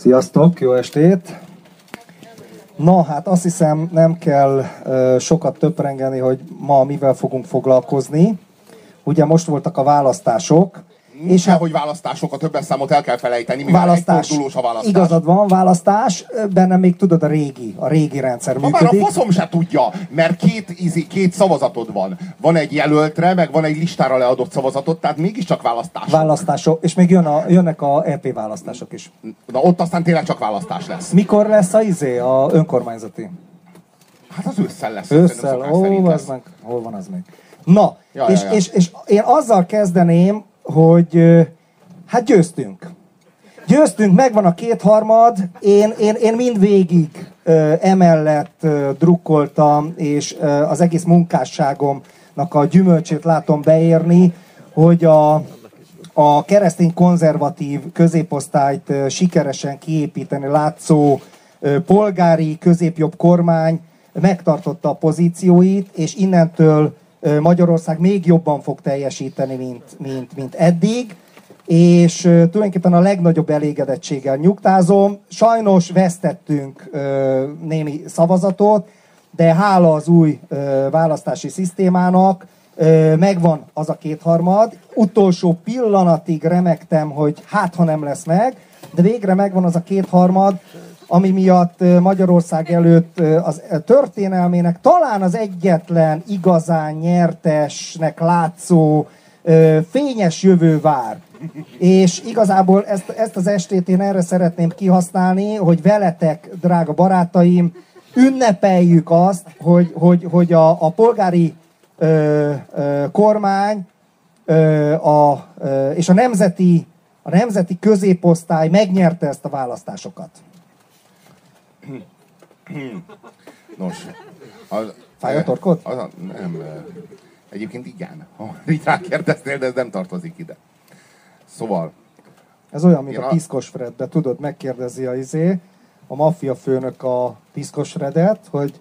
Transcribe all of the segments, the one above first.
Sziasztok, jó estét! Na, hát azt hiszem nem kell sokat töprengeni, hogy ma mivel fogunk foglalkozni. Ugye most voltak a választások, és hát, hogy választások, a többes számot el kell felejteni, mivel választás, a választás. Igazad van, választás, benne még tudod a régi, a régi rendszer ha működik. Már a faszom se tudja, mert két, ízi, két szavazatod van. Van egy jelöltre, meg van egy listára leadott szavazatot, tehát mégiscsak választás. Választások, és még jön a, jönnek a EP választások is. Na ott aztán tényleg csak választás lesz. Mikor lesz a izé, a önkormányzati? Hát az ősszel lesz. Ősszel, ó, az meg, hol van az még? Na, ja, és, ja, ja. És, és én azzal kezdeném, hogy hát győztünk. Győztünk, megvan a kétharmad, én, én, én mindvégig ö, emellett drukkoltam, és az egész munkásságomnak a gyümölcsét látom beérni, hogy a, a keresztény konzervatív középosztályt sikeresen kiépíteni látszó polgári középjobb kormány megtartotta a pozícióit, és innentől Magyarország még jobban fog teljesíteni, mint, mint, mint eddig, és tulajdonképpen a legnagyobb elégedettséggel nyugtázom. Sajnos vesztettünk némi szavazatot, de hála az új választási szisztémának megvan az a kétharmad. Utolsó pillanatig remektem, hogy hát ha nem lesz meg, de végre megvan az a kétharmad, ami miatt Magyarország előtt az történelmének talán az egyetlen igazán nyertesnek látszó fényes jövő vár. És igazából ezt, ezt az estét én erre szeretném kihasználni, hogy veletek, drága barátaim, ünnepeljük azt, hogy, hogy, hogy a, a polgári ö, ö, kormány ö, a, ö, és a nemzeti, a nemzeti középosztály megnyerte ezt a választásokat. Nos. Az, Fáj a torkod? Az, az, nem. Egyébként igen. Ha itt rákérdeztél, de ez nem tartozik ide. Szóval. Ez olyan, mint a, a Piszkos Fredbe, tudod, megkérdezi a izé, a maffia főnök a Piszkos Fredet, hogy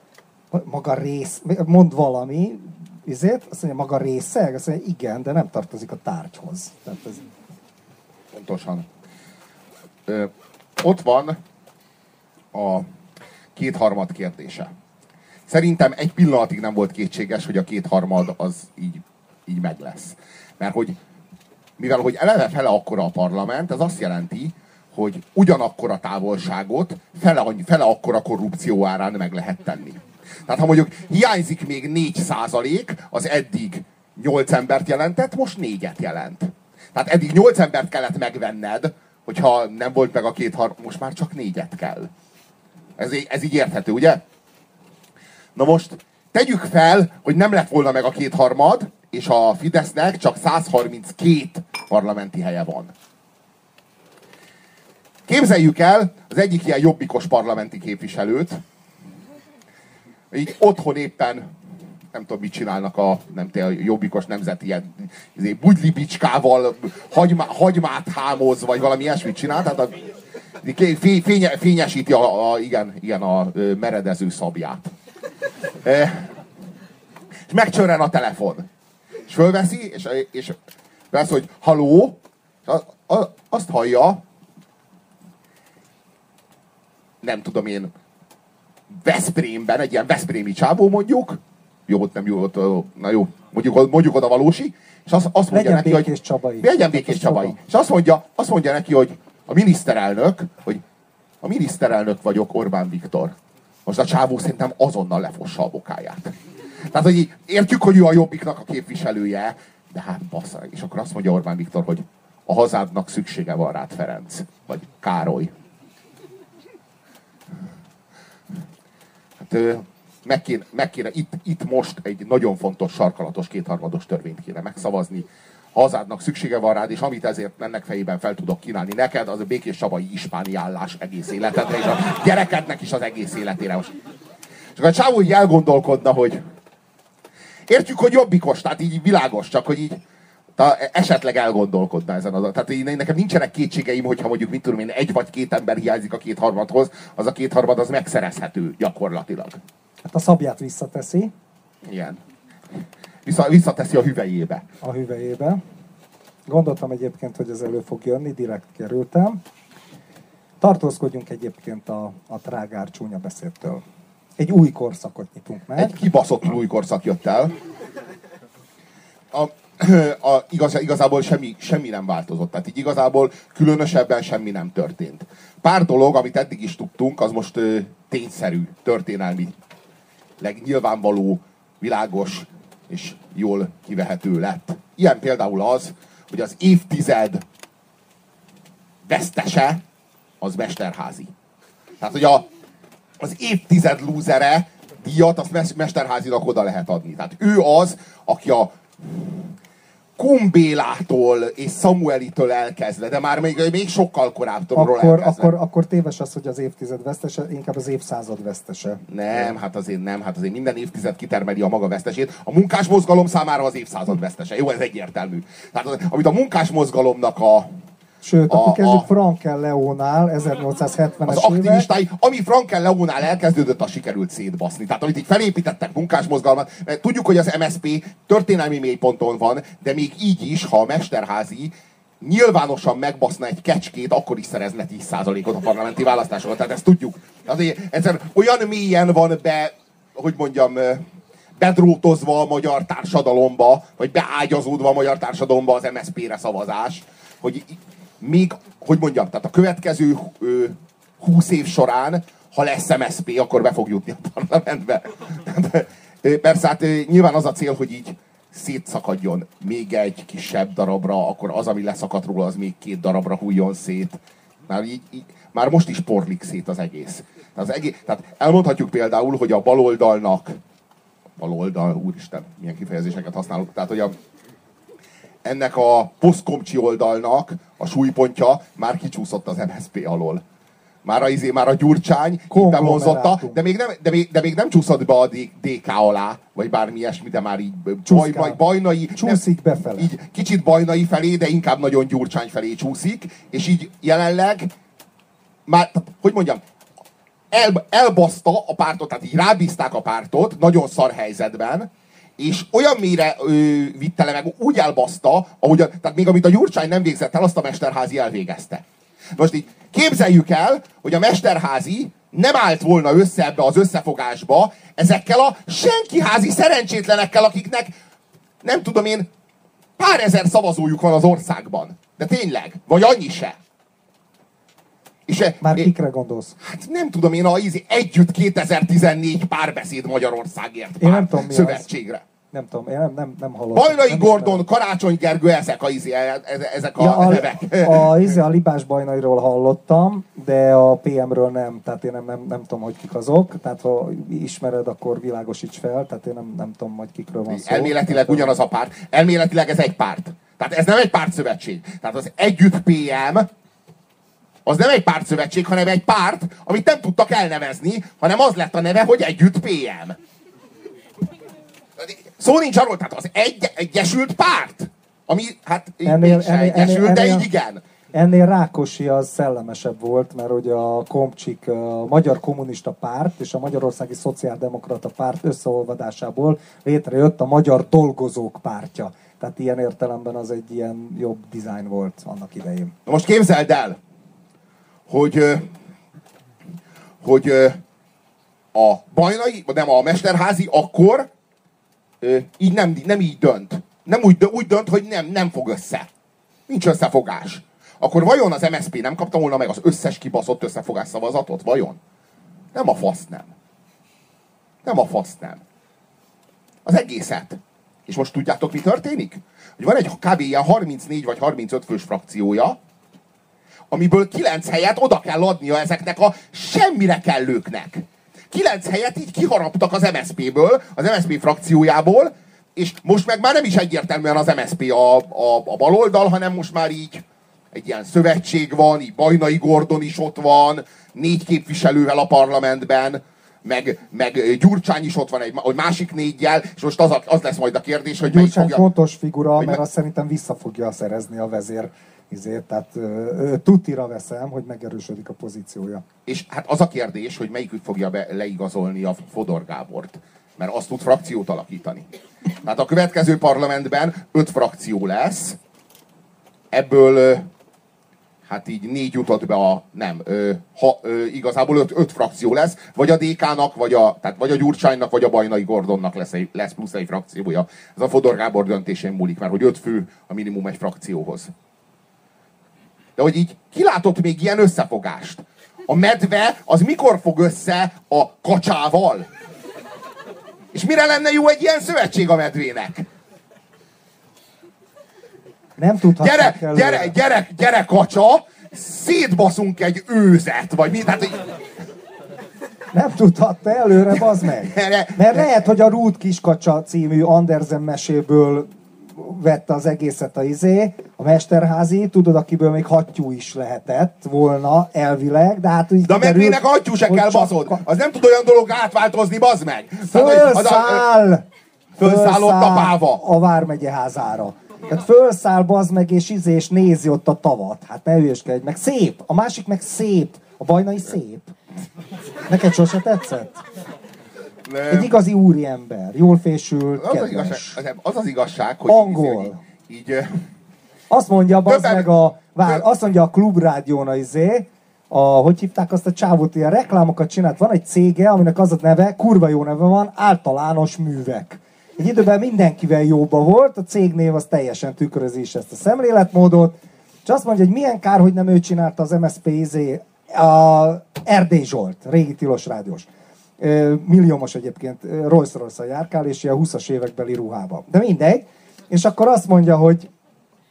maga rész, mond valami, izét, azt mondja, maga részeg? Azt mondja, igen, de nem tartozik a tárgyhoz. Tehát ez... Pontosan. Ö, ott van a kétharmad kérdése. Szerintem egy pillanatig nem volt kétséges, hogy a kétharmad az így, így meg lesz. Mert hogy mivel hogy eleve fele akkora a parlament, ez azt jelenti, hogy ugyanakkor a távolságot fele, fele akkora korrupció árán meg lehet tenni. Tehát ha mondjuk hiányzik még 4 százalék, az eddig 8 embert jelentett, most négyet jelent. Tehát eddig 8 embert kellett megvenned, hogyha nem volt meg a két har, most már csak négyet kell. Ez, ez így érthető, ugye? Na most tegyük fel, hogy nem lett volna meg a kétharmad, és a Fidesznek csak 132 parlamenti helye van. Képzeljük el az egyik ilyen jobbikos parlamenti képviselőt, így otthon éppen nem tudom, mit csinálnak a, nem tudom, a jobbikos nemzeti ilyen izé, bugylibicskával hagymá, hagymát hámoz, vagy valami ilyesmit csinál. Tehát a, fénye, fényesíti a, a, igen, igen, a meredező szabját. E, és megcsörren a telefon. És fölveszi, és, és vesz, hogy haló, és a, a, azt hallja, nem tudom én, Veszprémben, egy ilyen Veszprémi csábó mondjuk, jó, ott nem jó, ott, na jó, mondjuk, mondjuk oda valósi, és azt, azt mondja legyen neki, hogy... Csabai. Legyen békés Csabai. És azt mondja, azt mondja neki, hogy a miniszterelnök, hogy a miniszterelnök vagyok Orbán Viktor. Most a csávó szerintem azonnal lefossa a bokáját. Tehát, hogy értjük, hogy ő a jobbiknak a képviselője, de hát bassza. És akkor azt mondja Orbán Viktor, hogy a hazádnak szüksége van rád, Ferenc. Vagy Károly. Hát meg kéne, meg kéne itt, itt most egy nagyon fontos sarkalatos kétharmados törvényt kéne megszavazni, hazádnak szüksége van rád, és amit ezért ennek fejében fel tudok kínálni neked, az a békés sabai ispáni állás egész életedre, és a gyerekednek is az egész életére. Most. Csak a csávó így elgondolkodna, hogy értjük, hogy jobbikos, tehát így világos, csak hogy így ta, esetleg elgondolkodna ezen az. Tehát én, nekem nincsenek kétségeim, hogyha mondjuk, mit tudom én, egy vagy két ember hiányzik a kétharmadhoz, az a kétharmad az megszerezhető gyakorlatilag. Hát a szabját visszateszi. Igen. Vissza, visszateszi a hüvelyébe. A hüvelyébe. Gondoltam egyébként, hogy ez elő fog jönni, direkt kerültem. Tartózkodjunk egyébként a, a trágár csúnya beszédtől. Egy új korszakot nyitunk meg. Egy kibaszott új korszak jött el. A, a, igaz, igazából semmi, semmi nem változott. Tehát így igazából különösebben semmi nem történt. Pár dolog, amit eddig is tudtunk, az most ö, tényszerű, történelmi, nyilvánvaló, világos és jól kivehető lett. Ilyen például az, hogy az évtized vesztese az Mesterházi. Tehát, hogy a, az évtized lúzere díjat azt Mesterházinak oda lehet adni. Tehát ő az, aki a Kumbélától és Samuelitől elkezdve, de már még, még sokkal korábbról akkor, akkor, akkor téves az, hogy az évtized vesztese, inkább az évszázad vesztese. Nem, hát azért nem, hát azért minden évtized kitermeli a maga vesztesét. A munkás mozgalom számára az évszázad vesztese. Jó, ez egyértelmű. Tehát amit a munkás mozgalomnak a, Sőt, akkor kezdjük Frankel Leónál, 1870-es Az aktivistái, ami Frankel Leónál elkezdődött, az sikerült szétbaszni. Tehát amit itt felépítettek munkásmozgalmat, mert tudjuk, hogy az MSP történelmi mélyponton van, de még így is, ha a Mesterházi nyilvánosan megbaszna egy kecskét, akkor is szerezne 10%-ot a parlamenti választásokon. Tehát ezt tudjuk. Azért egyszer olyan mélyen van be, hogy mondjam, bedrótozva a magyar társadalomba, vagy beágyazódva a magyar társadalomba az MSZP-re szavazás, hogy még, hogy mondjam, tehát a következő ö, 20 év során, ha lesz MSZP, akkor be fog jutni a parlamentbe. Persze, hát nyilván az a cél, hogy így szétszakadjon még egy kisebb darabra, akkor az, ami leszakadt róla, az még két darabra hújjon szét. Már, így, így, már most is porlik szét az egész. Az egész tehát elmondhatjuk például, hogy a baloldalnak, baloldal, úristen, milyen kifejezéseket használok, tehát hogy a, ennek a posztkomcsi oldalnak a súlypontja már kicsúszott az MSZP alól. Már a, izé, már a Gyurcsány bemonzotta, de még, nem, de, még, de még nem csúszott be a DK alá, vagy bármi ilyesmi, de már így baj, baj, bajnai. Csúszik nem, befele. Így kicsit bajnai felé, de inkább nagyon Gyurcsány felé csúszik, és így jelenleg már, hogy mondjam, el, elbaszta a pártot, tehát így rábízták a pártot, nagyon szar helyzetben, és olyan mélyre ö, vitte le meg, úgy elbaszta, ahogy a, tehát még amit a Gyurcsány nem végzett el, azt a Mesterházi elvégezte. Most így képzeljük el, hogy a Mesterházi nem állt volna össze ebbe az összefogásba ezekkel a senkiházi szerencsétlenekkel, akiknek nem tudom én, pár ezer szavazójuk van az országban. De tényleg, vagy annyi se. És Már kikre gondolsz? Hát nem tudom én, a együtt 2014 párbeszéd Magyarországért én nem tudom, mi szövetségre. Az. Nem tudom, én nem, nem, nem hallottam. Bajnai nem Gordon, ismerem. Karácsony Gergő, ezek a, izé, e- e- ezek a, ja, a nevek. A, a, izé, a Libás Bajnairól hallottam, de a PM-ről nem, tehát én nem, nem, nem tudom, hogy kik azok, tehát ha ismered, akkor világosíts fel, tehát én nem, nem tudom, hogy kikről van szó. Elméletileg tehát, ugyanaz a párt, elméletileg ez egy párt. Tehát ez nem egy pártszövetség. Tehát az Együtt PM az nem egy pártszövetség, hanem egy párt, amit nem tudtak elnevezni, hanem az lett a neve, hogy Együtt PM. Szó nincs arról, tehát az egy, egyesült párt, ami hát ennél, ennél, egyesült, ennél, de így igen. Ennél Rákosi az szellemesebb volt, mert ugye a Komcsik, a Magyar Kommunista Párt és a Magyarországi Szociáldemokrata Párt összeolvadásából létrejött a Magyar Dolgozók Pártja. Tehát ilyen értelemben az egy ilyen jobb dizájn volt annak idején. Na most képzeld el, hogy, hogy a bajnai, nem a mesterházi akkor így nem, nem így dönt. Nem úgy, úgy dönt, hogy nem, nem fog össze. Nincs összefogás. Akkor vajon az MSP nem kapta volna meg az összes kibaszott összefogás szavazatot? Vajon? Nem a fasz nem. Nem a fasz nem. Az egészet. És most tudjátok, mi történik? Hogy van egy kb. ilyen 34 vagy 35 fős frakciója, amiből 9 helyet oda kell adnia ezeknek a semmire kellőknek. Kilenc helyet így kiharaptak az MSZP-ből, az MSZP frakciójából, és most meg már nem is egyértelműen az MSZP a, a, a baloldal, hanem most már így egy ilyen szövetség van, így Bajnai Gordon is ott van, négy képviselővel a parlamentben, meg, meg Gyurcsány is ott van egy másik négyjel, és most az, a, az lesz majd a kérdés, hogy Gyurcsány fogja... fontos figura, mert me... azt szerintem vissza fogja szerezni a vezér izért, tehát tutira veszem, hogy megerősödik a pozíciója. És hát az a kérdés, hogy melyikük fogja be, leigazolni a Fodor Gábort. Mert azt tud frakciót alakítani. Tehát a következő parlamentben öt frakció lesz, ebből hát így négy jutott be a, nem, ö, ha, ö, igazából öt, öt frakció lesz, vagy a DK-nak, vagy a, tehát vagy a Gyurcsánynak, vagy a Bajnai Gordonnak lesz, egy, lesz plusz egy frakciója. Ez a Fodor Gábor döntésén múlik, mert hogy öt fő a minimum egy frakcióhoz. De hogy így kilátott még ilyen összefogást? A medve az mikor fog össze a kacsával? És mire lenne jó egy ilyen szövetség a medvének? Nem tudhatják gyere, gyere, gyere, gyere, kacsa, szétbaszunk egy őzet, vagy mi? Tehát, nem tudhatta előre, bazd meg. Mert lehet, hogy a Rút Kiskacsa című Andersen meséből vette az egészet a izé, a Mesterházi, tudod, akiből még hattyú is lehetett volna elvileg, de hát úgy De a medvének hattyú se kell, baszod. Az nem tud olyan dolog átváltozni, bazd meg. Fölszáll! Fölszáll ott a páva. A Vármegye házára. Tehát fölszáll, bazd meg, és izé, és nézi ott a tavat. Hát ne hülyeskedj, meg szép. A másik meg szép. A bajnai szép. Neked sose tetszett? Nem. Egy igazi úriember, jól fésült, az az, igazság, az az igazság, hogy Angol. Így, így, azt mondja, többen, meg a, vár, azt mondja a klubrádión a izé, a, hogy hívták azt a csávót, ilyen reklámokat csinált. Van egy cége, aminek az a neve, kurva jó neve van, általános művek. Egy időben mindenkivel jóba volt, a cégnév az teljesen tükrözi is ezt a szemléletmódot, és azt mondja, hogy milyen kár, hogy nem ő csinálta az MSZP izé, a Erdély Zsolt, régi tilos rádiós. Milliómos egyébként, rolls royce járkál, és ilyen 20-as évekbeli ruhába. De mindegy. És akkor azt mondja, hogy,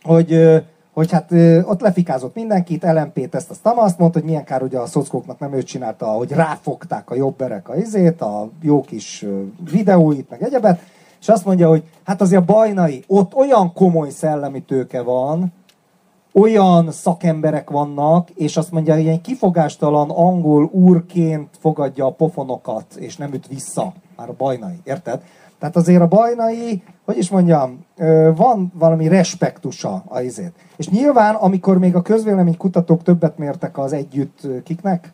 hogy, hogy hát ott lefikázott mindenkit, LMP-t ezt azt azt mondta, hogy milyen kár, hogy a szockóknak nem ő csinálta, hogy ráfogták a jobberek a izét, a jó kis videóit, meg egyebet, és azt mondja, hogy hát azért a bajnai, ott olyan komoly szellemi tőke van, olyan szakemberek vannak, és azt mondja, hogy ilyen kifogástalan angol úrként fogadja a pofonokat, és nem üt vissza. Már a bajnai, érted? Tehát azért a bajnai, hogy is mondjam, van valami respektusa a izét. És nyilván, amikor még a közvéleménykutatók többet mértek az együtt kiknek?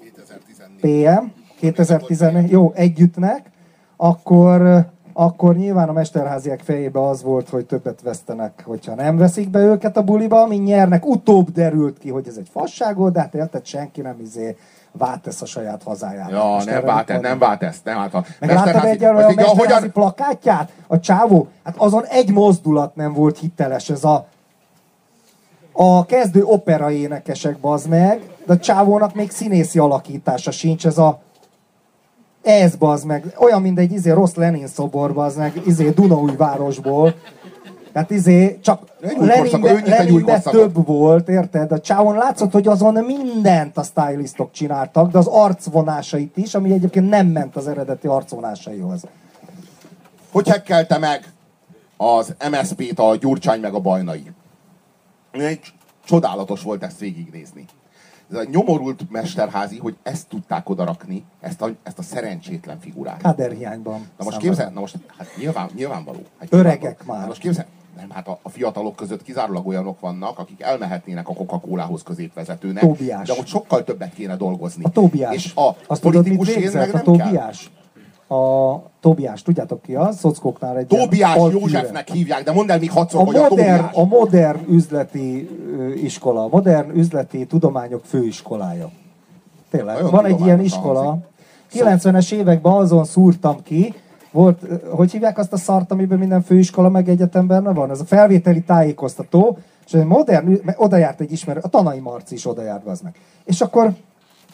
2014. PM, 2014, jó, együttnek, akkor akkor nyilván a mesterháziak fejébe az volt, hogy többet vesztenek, hogyha nem veszik be őket a buliba, mint nyernek. Utóbb derült ki, hogy ez egy fasságod, de hát érted, senki nem izé vátesz a saját hazájára. Ja, nem vátesz, nem vátesz, nem a Meg láttad egyelőre a mesterházi hogyan... plakátját? A csávó, hát azon egy mozdulat nem volt hiteles, ez a a kezdő opera énekesek, bazd meg, de a csávónak még színészi alakítása sincs, ez a ez bazd meg, olyan, mint egy izé rossz Lenin szobor bazd meg, izé Dunaújvárosból. Tehát izé, csak Leninbe, Leninbe több volt, érted? A csávon látszott, hogy azon mindent a stylistok csináltak, de az arcvonásait is, ami egyébként nem ment az eredeti arcvonásaihoz. Hogy hekkelte meg az MSZP-t a Gyurcsány meg a Bajnai? Csodálatos volt ezt végignézni ez a nyomorult mesterházi, hogy ezt tudták odarakni, ezt a, ezt a szerencsétlen figurát. Kaderhiányban. Na most képzel, na most, hát nyilván, nyilvánvaló. Hát Öregek nyilvánvaló. már. Na most képzel, nem, hát a, a fiatalok között kizárólag olyanok vannak, akik elmehetnének a Coca-Colához középvezetőnek. Tóbiás. De hogy sokkal többet kéne dolgozni. A Tóbiás. És a Azt politikus tudod, mit meg nem a Tóbiás? Kell a Tobiás, tudjátok ki az? Szockóknál egy Tobiás Józsefnek hívják, de mondd el még hatszor, a hogy modern, a A modern üzleti iskola, a modern üzleti tudományok főiskolája. Tényleg, Nagyon van egy ilyen iskola. 90-es években azon szúrtam ki, volt, hogy hívják azt a szart, amiben minden főiskola meg egyetemben van? Ez a felvételi tájékoztató, és egy modern, oda járt egy ismerő, a Tanai Marci is oda járt, az meg. És akkor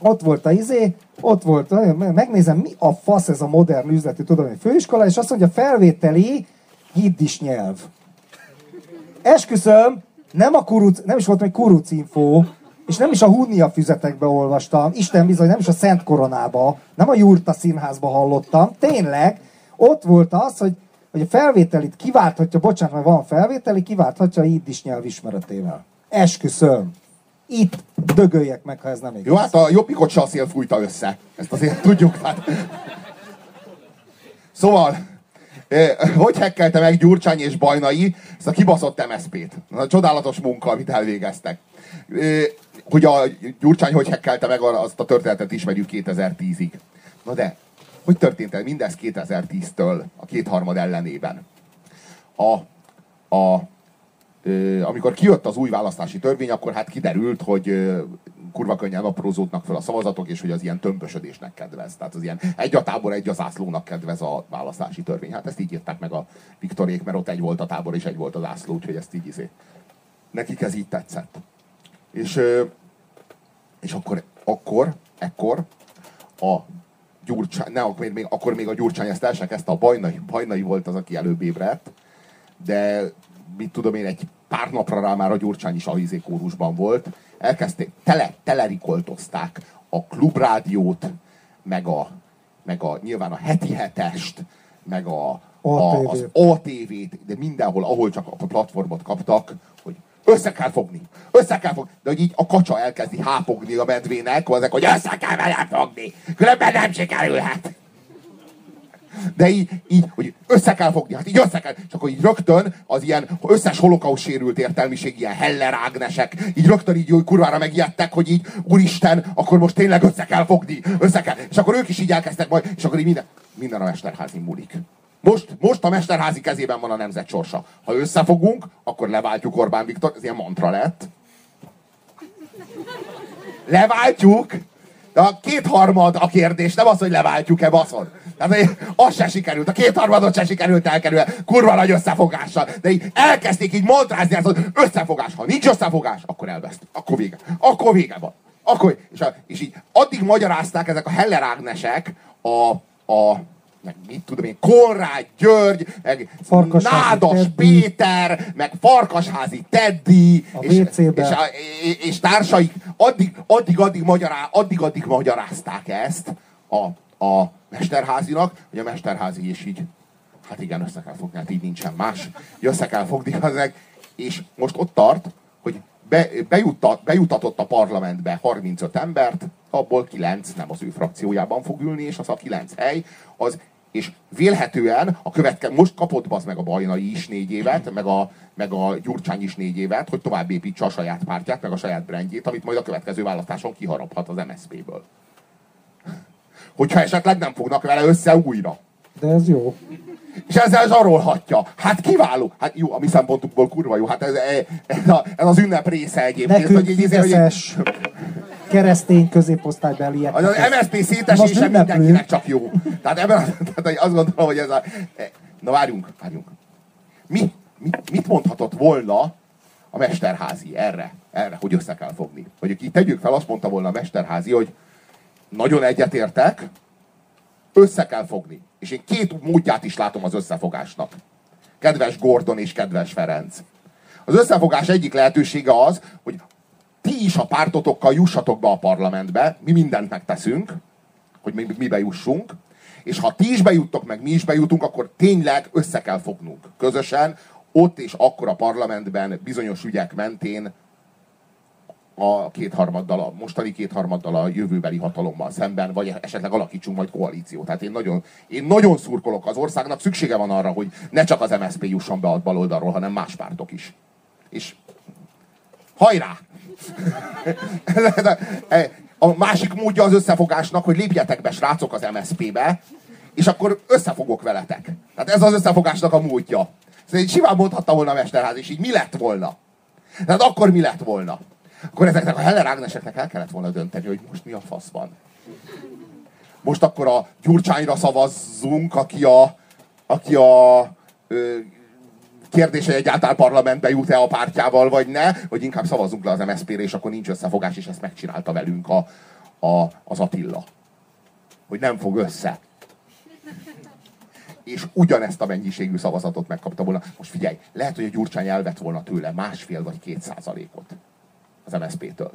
ott volt a izé, ott volt, megnézem, mi a fasz ez a modern üzleti tudomány főiskola, és azt mondja, felvételi jiddis nyelv. Esküszöm, nem, a kuruc, nem is volt egy kuruc info, és nem is a Hunnia füzetekbe olvastam, Isten bizony, nem is a Szent Koronába, nem a Jurta színházba hallottam, tényleg, ott volt az, hogy, hogy a felvételit kiválthatja, bocsánat, mert van felvételi, kiválthatja a jiddis nyelv ismeretével. Esküszöm itt dögöljek meg, ha ez nem igaz. Jó, hát a jobbikot se a szél fújta össze. Ezt azért tudjuk. Hát. Szóval, hogy hekkelte meg Gyurcsány és Bajnai ezt a kibaszott MSZP-t? A csodálatos munka, amit elvégeztek. Hogy a Gyurcsány hogy hekkelte meg, azt a történetet ismerjük 2010-ig. Na de, hogy történt el mindez 2010-től a kétharmad ellenében? A, a amikor kijött az új választási törvény, akkor hát kiderült, hogy kurva könnyen aprózódnak fel a szavazatok, és hogy az ilyen tömbösödésnek kedvez. Tehát az ilyen egy a tábor, egy a zászlónak kedvez a választási törvény. Hát ezt így írták meg a Viktorék, mert ott egy volt a tábor, és egy volt a zászló, úgyhogy ezt így izé. Nekik ez így tetszett. És, és akkor, akkor, ekkor a Gyurcsány, ne, akkor még, akkor még a Gyurcsány ezt el sem kezdte, a Bajnai, Bajnai volt az, aki előbb ébredt, de mit tudom én, egy pár napra rá már a Gyurcsány is a kórusban volt, elkezdték, tele, telerikoltozták a klubrádiót, meg, a, meg a, nyilván a heti hetest, meg a, a, az ATV-t, de mindenhol, ahol csak a platformot kaptak, hogy össze kell fogni, össze kell fogni. De hogy így a kacsa elkezdi hápogni a medvének, azek, hogy össze kell vele fogni, különben nem sikerülhet de így, így, hogy össze kell fogni, hát így össze kell, és akkor így rögtön az ilyen összes holokauszt sérült értelmiség, ilyen Heller Ágnesek, így rögtön így úgy kurvára megijedtek, hogy így, úristen, akkor most tényleg össze kell fogni, össze kell, és akkor ők is így elkezdtek majd, és akkor így minden, minden a Mesterházi múlik. Most, most a Mesterházi kezében van a nemzet sorsa. Ha összefogunk, akkor leváltjuk Orbán Viktor, ez ilyen mantra lett. Leváltjuk, a kétharmad a kérdés, nem az, hogy leváltjuk-e, baszod. Tehát az se sikerült, a kétharmadot se sikerült elkerülni, kurva nagy összefogással. De így elkezdték így montrázni ezt, hogy összefogás. Ha nincs összefogás, akkor elveszt. Akkor vége. Akkor vége van. Akkor, és, a, és így addig magyarázták ezek a Heller Ágnesek a, a meg mit tudom én, Konrád György, meg Nádas Teddy. Péter, meg Farkasházi Teddy, és, és, a, és, társaik addig, addig, addig, magyará, addig, addig magyarázták ezt a, a Mesterházinak, hogy a Mesterházi is így, hát igen, össze kell fogni, hát így nincsen más, össze kell fogni meg, és most ott tart, hogy be, bejuttat, bejutatott a parlamentbe 35 embert, abból 9 nem az ő frakciójában fog ülni, és az a 9 hely, az és vélhetően a követke, most kapott az meg a Bajnai is négy évet, meg a, meg a Gyurcsány is négy évet, hogy tovább építse a saját pártját, meg a saját brandjét, amit majd a következő választáson kiharaphat az MSZP-ből. Hogyha esetleg nem fognak vele össze újra. De ez jó. És ezzel zsarolhatja. Hát kiváló. Hát jó, a mi szempontunkból kurva jó. Hát ez, ez, a, ez az ünnep része egyébként. Nekünk hogy, így, hogy, keresztény középosztálybeliek. Az, az MSZP szétesése mindenkinek csak jó. Tehát ebben tehát azt gondolom, hogy ez a... Na várjunk, várjunk. Mi, mi, mit mondhatott volna a Mesterházi erre, erre, hogy össze kell fogni? Hogy itt tegyük fel, azt mondta volna a Mesterházi, hogy nagyon egyetértek, össze kell fogni. És én két módját is látom az összefogásnak. Kedves Gordon és kedves Ferenc. Az összefogás egyik lehetősége az, hogy ti is a pártotokkal jussatok be a parlamentbe, mi mindent megteszünk, hogy mi, mi bejussunk, és ha ti is bejuttok, meg mi is bejutunk, akkor tényleg össze kell fognunk közösen, ott és akkor a parlamentben bizonyos ügyek mentén a kétharmaddal, a mostani kétharmaddal a jövőbeli hatalommal szemben, vagy esetleg alakítsunk majd koalíciót. Tehát én nagyon, én nagyon szurkolok az országnak, szüksége van arra, hogy ne csak az MSZP jusson be a baloldalról, hanem más pártok is. És hajrá! A másik módja az összefogásnak, hogy lépjetek be, srácok, az MSZP-be, és akkor összefogok veletek. Tehát ez az összefogásnak a módja. Szóval simán mondhatta volna a Mesterház, és így mi lett volna? Tehát akkor mi lett volna? Akkor ezeknek a Heller Ágneseknek el kellett volna dönteni, hogy most mi a fasz van. Most akkor a Gyurcsányra szavazzunk, aki a, aki a ö, kérdés, hogy egyáltalán parlamentbe jut-e a pártjával, vagy ne, hogy inkább szavazunk le az MSZP-re, és akkor nincs összefogás, és ezt megcsinálta velünk a, a, az Attila. Hogy nem fog össze. És ugyanezt a mennyiségű szavazatot megkapta volna. Most figyelj, lehet, hogy a Gyurcsány elvett volna tőle másfél vagy két százalékot az MSZP-től.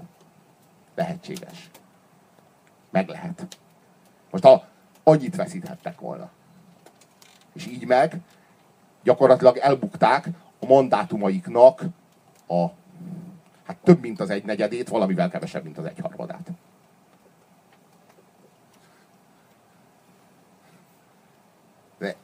Lehetséges. Meg lehet. Most ha annyit veszíthettek volna. És így meg gyakorlatilag elbukták a mandátumaiknak a hát több mint az egy negyedét, valamivel kevesebb, mint az egy. De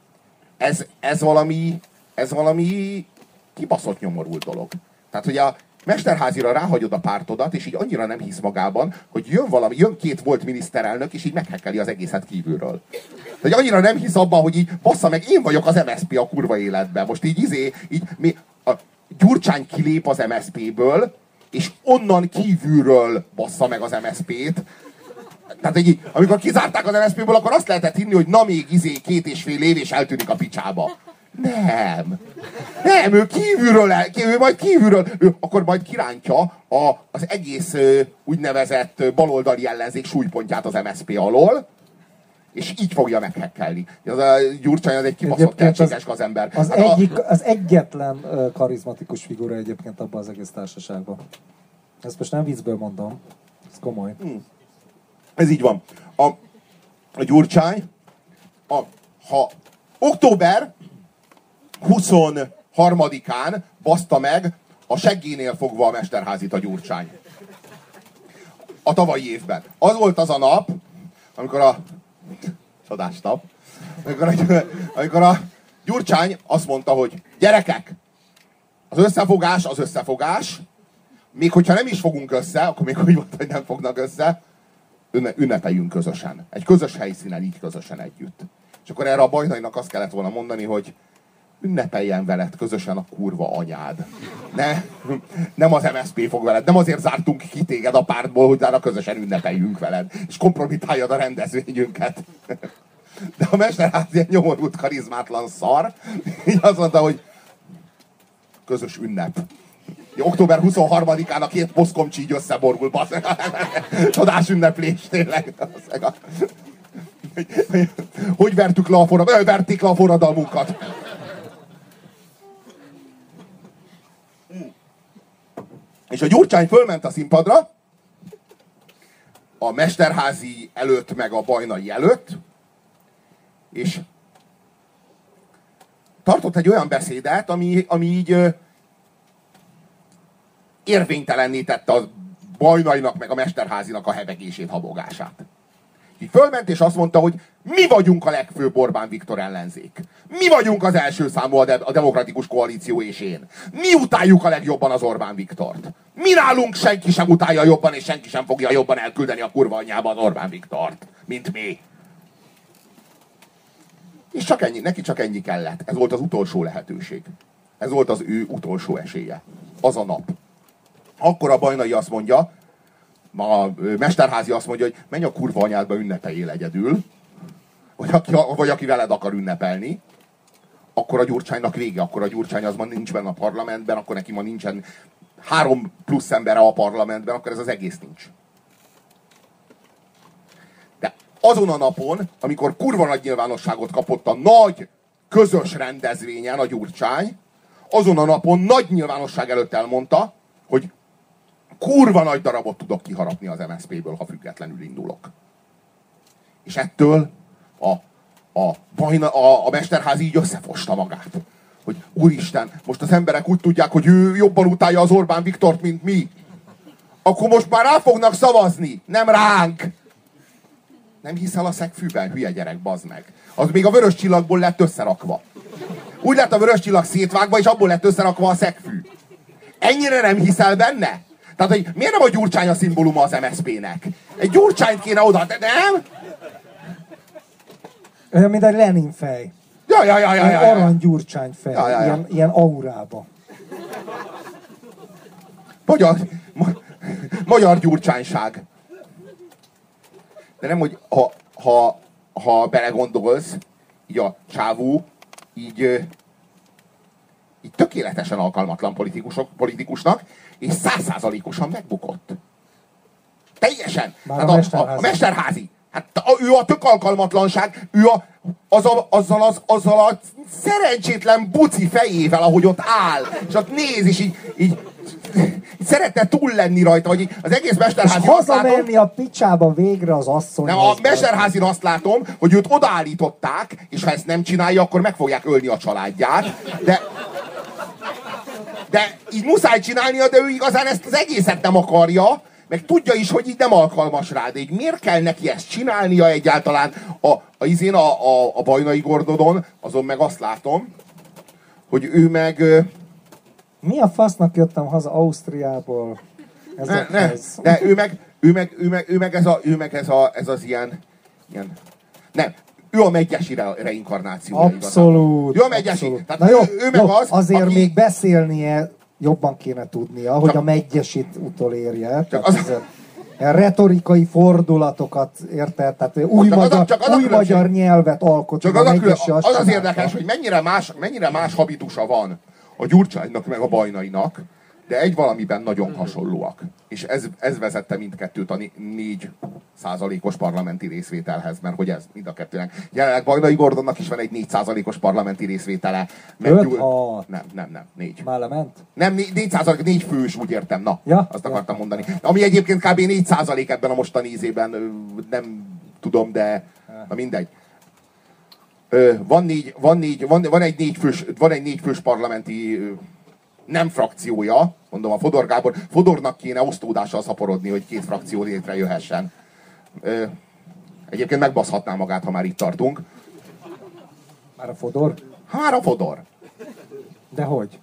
ez, ez valami, ez valami kibaszott nyomorult dolog. Tehát, hogy a Mesterházira ráhagyod a pártodat, és így annyira nem hisz magában, hogy jön valami, jön két volt miniszterelnök, és így meghekkeli az egészet kívülről. Hogy annyira nem hisz abban, hogy így bassza meg, én vagyok az MSZP a kurva életben. Most így izé, így mi, a, Gyurcsány kilép az MSZP-ből, és onnan kívülről bassza meg az MSZP-t. Tehát egy, amikor kizárták az MSZP-ből, akkor azt lehetett hinni, hogy na még izé két és fél év, és eltűnik a picsába. Nem. Nem, ő kívülről, el, ő majd kívülről, ő akkor majd kirántja a, az egész úgynevezett baloldali ellenzék súlypontját az MSZP alól, és így fogja meghekkelni. Az a Gyurcsány az egy kibaszott tehetséges az, ember. Az, hát egyik, a... az egyetlen karizmatikus figura egyébként abban az egész társaságban. Ezt most nem viccből mondom, ez komoly. Hmm. Ez így van. A, a Gyurcsány, a, ha október 23-án baszta meg a seggénél fogva a Mesterházit a Gyurcsány. A tavalyi évben. Az volt az a nap, amikor a Csodás nap. Amikor, a, amikor a Gyurcsány azt mondta, hogy gyerekek, az összefogás az összefogás, még hogyha nem is fogunk össze, akkor még úgy mondta, hogy nem fognak össze, ünnepeljünk közösen. Egy közös helyszínen, így közösen együtt. És akkor erre a bajnainak azt kellett volna mondani, hogy ünnepeljen veled közösen a kurva anyád. Ne, nem az MSZP fog veled, nem azért zártunk ki téged a pártból, hogy a közösen ünnepeljünk veled, és kompromitáljad a rendezvényünket. De a mesterház ilyen nyomorult, karizmátlan szar, így azt mondta, hogy közös ünnep. Október 23-án a két poszkomcsi így összeborul, Csodás ünneplés, tényleg. Hogy vertük le a forradalmunkat? Verték le a forradalmunkat. És a Gyurcsány fölment a színpadra, a Mesterházi előtt, meg a Bajnai előtt, és tartott egy olyan beszédet, ami, ami így érvénytelenné tette a Bajnainak, meg a Mesterházinak a hebegését, habogását. Fölment és azt mondta, hogy mi vagyunk a legfőbb Orbán Viktor ellenzék. Mi vagyunk az első számú a, de- a demokratikus koalíció és én. Mi utáljuk a legjobban az Orbán Viktort. Mi nálunk senki sem utálja jobban, és senki sem fogja jobban elküldeni a kurva anyjába az Orbán Viktort, mint mi. És csak ennyi, neki csak ennyi kellett. Ez volt az utolsó lehetőség. Ez volt az ő utolsó esélye. Az a nap. Akkor a bajnai azt mondja, a Mesterházi azt mondja, hogy menj a kurva anyádba ünnepeljél egyedül, vagy aki, vagy aki veled akar ünnepelni, akkor a Gyurcsánynak vége, akkor a Gyurcsány az ma nincs benne a parlamentben, akkor neki ma nincsen három plusz embere a parlamentben, akkor ez az egész nincs. De azon a napon, amikor kurva nagy nyilvánosságot kapott a nagy közös rendezvényen a Gyurcsány, azon a napon nagy nyilvánosság előtt elmondta, hogy kurva nagy darabot tudok kiharapni az MSZP-ből, ha függetlenül indulok. És ettől a, a, bajna, a, a Mesterházi így összefosta magát. Hogy úristen, most az emberek úgy tudják, hogy ő jobban utálja az Orbán Viktort, mint mi. Akkor most már rá fognak szavazni, nem ránk. Nem hiszel a szegfűben, hülye gyerek, bazd meg. Az még a vörös csillagból lett összerakva. Úgy lett a vörös csillag szétvágva, és abból lett összerakva a szegfű. Ennyire nem hiszel benne? Tehát, hogy miért nem a gyurcsány a szimbóluma az MSZP-nek? Egy gyurcsányt kéne oda, de nem? Olyan, mint egy Lenin fej. Ja, ja, ja, ja, ja, ja. Arany gyurcsány fej. Ja, ja, ja. Ilyen, ilyen aurába. Magyar, ma, magyar gyurcsányság. De nem, hogy ha, ha, ha belegondolsz, így a csávú, így, így tökéletesen alkalmatlan politikusok, politikusnak, és százszázalékosan megbukott. Teljesen. Már hát a, mesterházi. A, a mesterházi. Hát a, ő a tök alkalmatlanság, ő a, az a, azzal, az, azzal a szerencsétlen buci fejével, ahogy ott áll, és ott néz, és így, így, szeretne túl lenni rajta, hogy az egész Mesterházi És hazamenni a picsába végre az asszony. Nem, a Mesterházin azt látom, hogy őt odaállították, és ha ezt nem csinálja, akkor meg fogják ölni a családját, de de így muszáj csinálnia, de ő igazán ezt az egészet nem akarja, meg tudja is, hogy így nem alkalmas rá, de így miért kell neki ezt csinálnia egyáltalán? A, a izén, a, a, a bajnai Gordodon, azon meg azt látom, hogy ő meg... Mi a fasznak jöttem haza Ausztriából? Ez ne, ne, de ő meg, ő meg, ő meg, ő meg, ez, a, ő meg ez, a, ez az ilyen, ilyen... Nem, ő a megyesi re- reinkarnáció. Abszolút. Ő a megyesi. abszolút. Tehát Na jó, ő, ő meg jó, az, azért aki... még beszélnie jobban kéne tudnia, hogy Csak- a megyesit utolérje. Tehát az- retorikai fordulatokat érted? Tehát új, Csak az magyar, csak az új magyar nyelvet alkot. Csak az, a külön, az, az sem érdekes, hogy mennyire más, mennyire más habitusa van a Gyurcsánynak meg a Bajnainak, de egy valamiben nagyon hasonlóak. És ez, ez vezette mindkettőt a né- négy százalékos parlamenti részvételhez, mert hogy ez mind a kettőnek. Jelenleg Bajnai Gordonnak is van egy 4 százalékos parlamenti részvétele. meg Öt, Gyur- hat. Nem, nem, nem, négy. Már lement? Nem, né- 4 százalék, négy fős, úgy értem, na. Ja, azt ja. akartam mondani. Ami egyébként kb. 4 százalék ebben a mostani ízében, nem tudom, de na mindegy. Van, négy, van, négy, van, van, egy négyfős, van egy négyfős parlamenti nem frakciója, mondom a Fodor Gábor, Fodornak kéne osztódással szaporodni, hogy két frakció létrejöhessen. Ö, egyébként megbaszhatná magát, ha már itt tartunk. Már a Fodor? Hára Fodor. De hogy?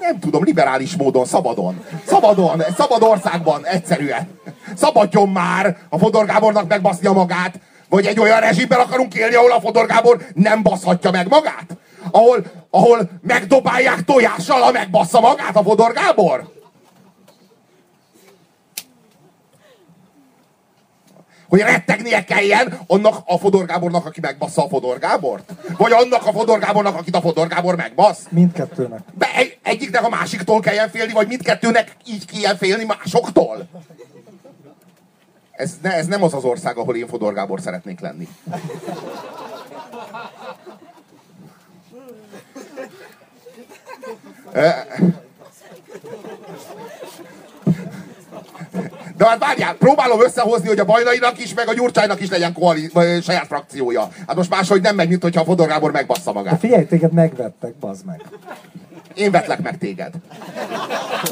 Nem tudom, liberális módon, szabadon. Szabadon, szabad országban, egyszerűen. Szabadjon már a Fodor Gábornak megbasznia magát, vagy egy olyan rezsimben akarunk élni, ahol a Fodor Gábor nem baszhatja meg magát? Ahol, ahol megdobálják tojással, ha megbassza magát a Fodor Gábor? Hogy rettegnie kelljen annak a Fodor Gábornak, aki megbassza a Fodor Gábort? Vagy annak a Fodor Gábornak, akit a Fodor Gábor megbasz? Mindkettőnek. Be, egy, egyiknek a másiktól kelljen félni, vagy mindkettőnek így kelljen félni másoktól? Ez, ne, ez nem az az ország, ahol én Fodor Gábor szeretnék lenni. De hát várjál, próbálom összehozni, hogy a Bajnainak is, meg a Gyurcsánynak is legyen koali, vagy saját frakciója. Hát most máshogy nem megy, mint hogyha a Fodor Gábor megbassza De magát. figyelj, téged megvettek, bazd meg. Én vetlek meg téged.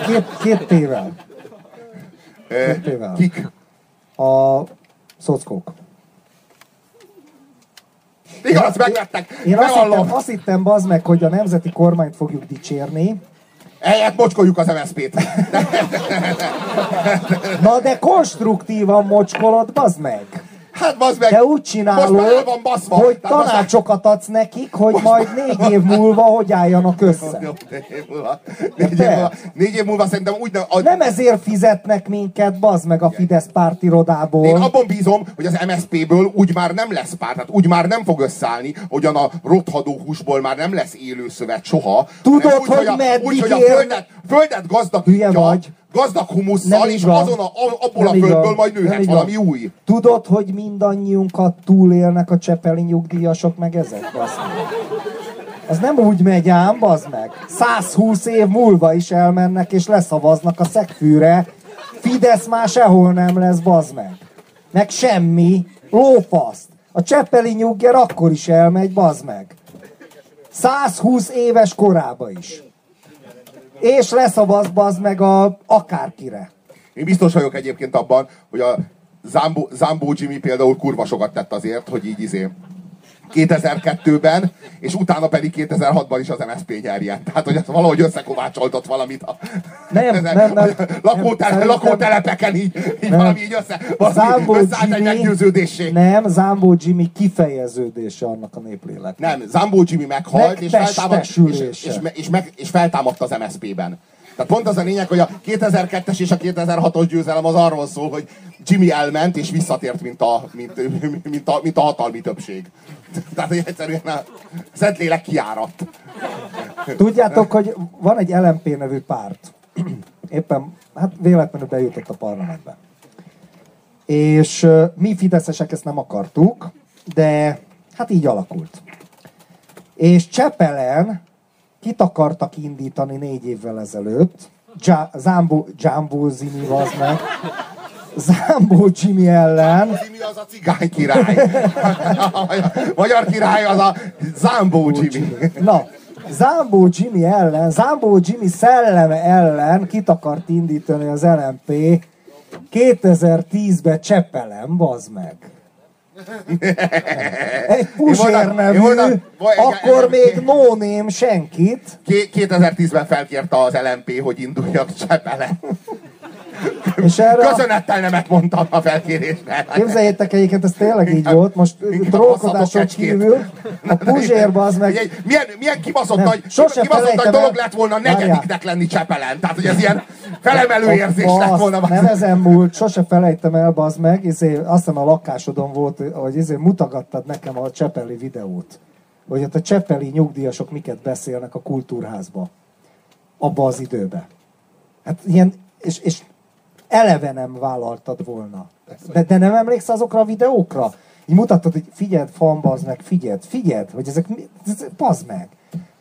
Két, két tével. Eh, Kettével. Kik? A szockók. Igaz, megvettek. Én azt hittem, azt hittem, bazd meg, hogy a nemzeti kormányt fogjuk dicsérni. Ehelyett mocskoljuk az MSZP-t. Na de konstruktívan mocskolod, bazd meg. Hát bazd meg. Te úgy Most már el csinálod, van baszva. hogy most már- tanácsokat adsz nekik, hogy majd négy év múlva hogy álljanak össze. Négy év múlva. Négy év múlva, négy év múlva szerintem úgy. A, Nem ezért fizetnek minket, bazd meg a Fidesz én pártirodából. abban bízom, hogy az MSZP-ből úgy már nem lesz párt, tehát úgy már nem fog összeállni, hogyan a rothadó húsból már nem lesz élő szövet soha. Tudod, úgy, hogy a, meddig úgy, hogy a földet, földet gazdagítja. Gazdag humusszal, és van. azon a, abból Nem a földből van. majd nőhet így van. valami új. Tudod, hogy mindannyiunkat túlélnek a csepeli nyugdíjasok, meg ezek. Az nem úgy megy ám, bazd meg. 120 év múlva is elmennek és leszavaznak a szegfűre. Fidesz már sehol nem lesz, bazd meg. Meg semmi. Lófaszt. A csepeli nyugger akkor is elmegy, bazd meg. 120 éves korába is. És leszavaz, bazd meg a akárkire. Én biztos vagyok egyébként abban, hogy a Zambó, Zambó Jimmy például kurva sokat tett azért, hogy így izé 2002-ben, és utána pedig 2006-ban is az MSZP nyerjen. Tehát, hogy az valahogy összekovácsoltott valamit a Nem, ezen- nem, nem. lakótele, Nem, lakótelepeken így, így Nem. valami így össze, Zámbó összeállt egy Jimmy, meggyőződéssé. nem, Zámbó Jimmy kifejeződése annak a néplélek. Nem, Zambó Jimmy meghalt, és feltámadt, és, és, és, meg, és feltámadta az MSZP-ben. Tehát pont az a lényeg, hogy a 2002-es és a 2006-os győzelem az arról szól, hogy Jimmy elment, és visszatért, mint a, mint, mint a, mint a hatalmi többség. Tehát, hogy egyszerűen a Szentlélek kiáradt. Tudjátok, hogy van egy LMP nevű párt. Éppen, hát véletlenül bejutott a parlamentbe. És mi fideszesek ezt nem akartuk, de hát így alakult. És Csepelen kit akartak indítani négy évvel ezelőtt, Zambó, Jambó Zimi az meg, Zambó Jimmy ellen, Jimmy az a cigány király. A magyar király az a Zambó Jimmy. Na, Zambó Jimmy ellen, Zambó Jimmy szelleme ellen kit akart indítani az LMP 2010-ben Csepelen, bazd meg. Egy Puzsér nevű, voltam- vagy- akkor még no name senkit. Ké- 2010-ben felkérte az LMP, hogy induljak Csepelen. És erre Köszönettel nemet mondtam a felkérésre. Képzeljétek egyébként, ez tényleg így volt. Most trollkodáson kívül a Puzsérba az meg... Milyen, milyen kibaszott nagy, kibaszott nagy dolog lett volna negyediknek lenni Csepelen. Tehát, hogy ez ilyen felemelő érzés lett volna. Nem ezen múlt, sose felejtem el, bazd meg. Izé, azt hiszem a lakásodon volt, hogy izé mutagattad nekem a Csepeli videót. Hogy ott a Csepeli nyugdíjasok miket beszélnek a kultúrházba. Abba az időbe. Hát ilyen, és, és eleve nem vállaltad volna. De, de nem emlékszel azokra a videókra? Így mutattad, hogy figyeld, fan, bazd meg, figyeld, figyeld, hogy ezek, bazd meg.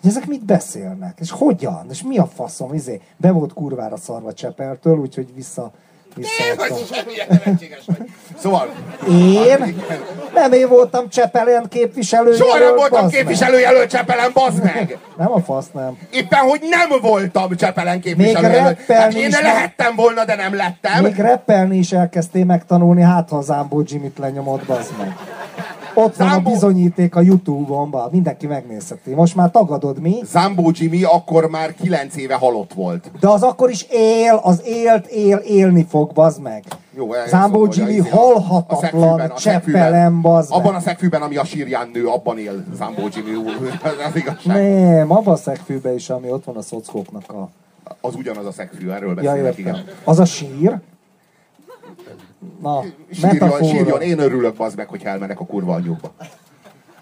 Hogy ezek mit beszélnek, és hogyan, és mi a faszom, izé, be volt kurvára szarva Csepeltől, úgyhogy vissza, Szóval... Én? Nem én voltam Csepelen képviselő. Soha nem voltam képviselőjelölt Csepelen, bazd meg! Nem a fasz, nem. Éppen, hogy nem voltam Csepelen képviselőjelölt. Hát én lehettem volna, de nem lettem. Még reppelni is elkezdtél megtanulni, hát ha Zámbó Jimmy-t lenyomod, bazd meg. Ott van Zambó... a bizonyíték a Youtube-on, mindenki megnézheti. Most már tagadod mi? Zambó Jimmy akkor már 9 éve halott volt. De az akkor is él, az élt, él, élni fog, bazd meg. Jó, Zambó Jimmy halhatatlan cseppelem, bazd. Abban a szegfűben, ami a sírján nő, abban él Zambó Jimmy úr. Ez igazság. Nem, abban a szegfűben is, ami ott van a szockóknak a... Az ugyanaz a szegfű, erről beszélek, ja, igen. Az a sír? Na, sírjon, sírjon, én örülök az meg, hogy elmenek a kurva anyjukba.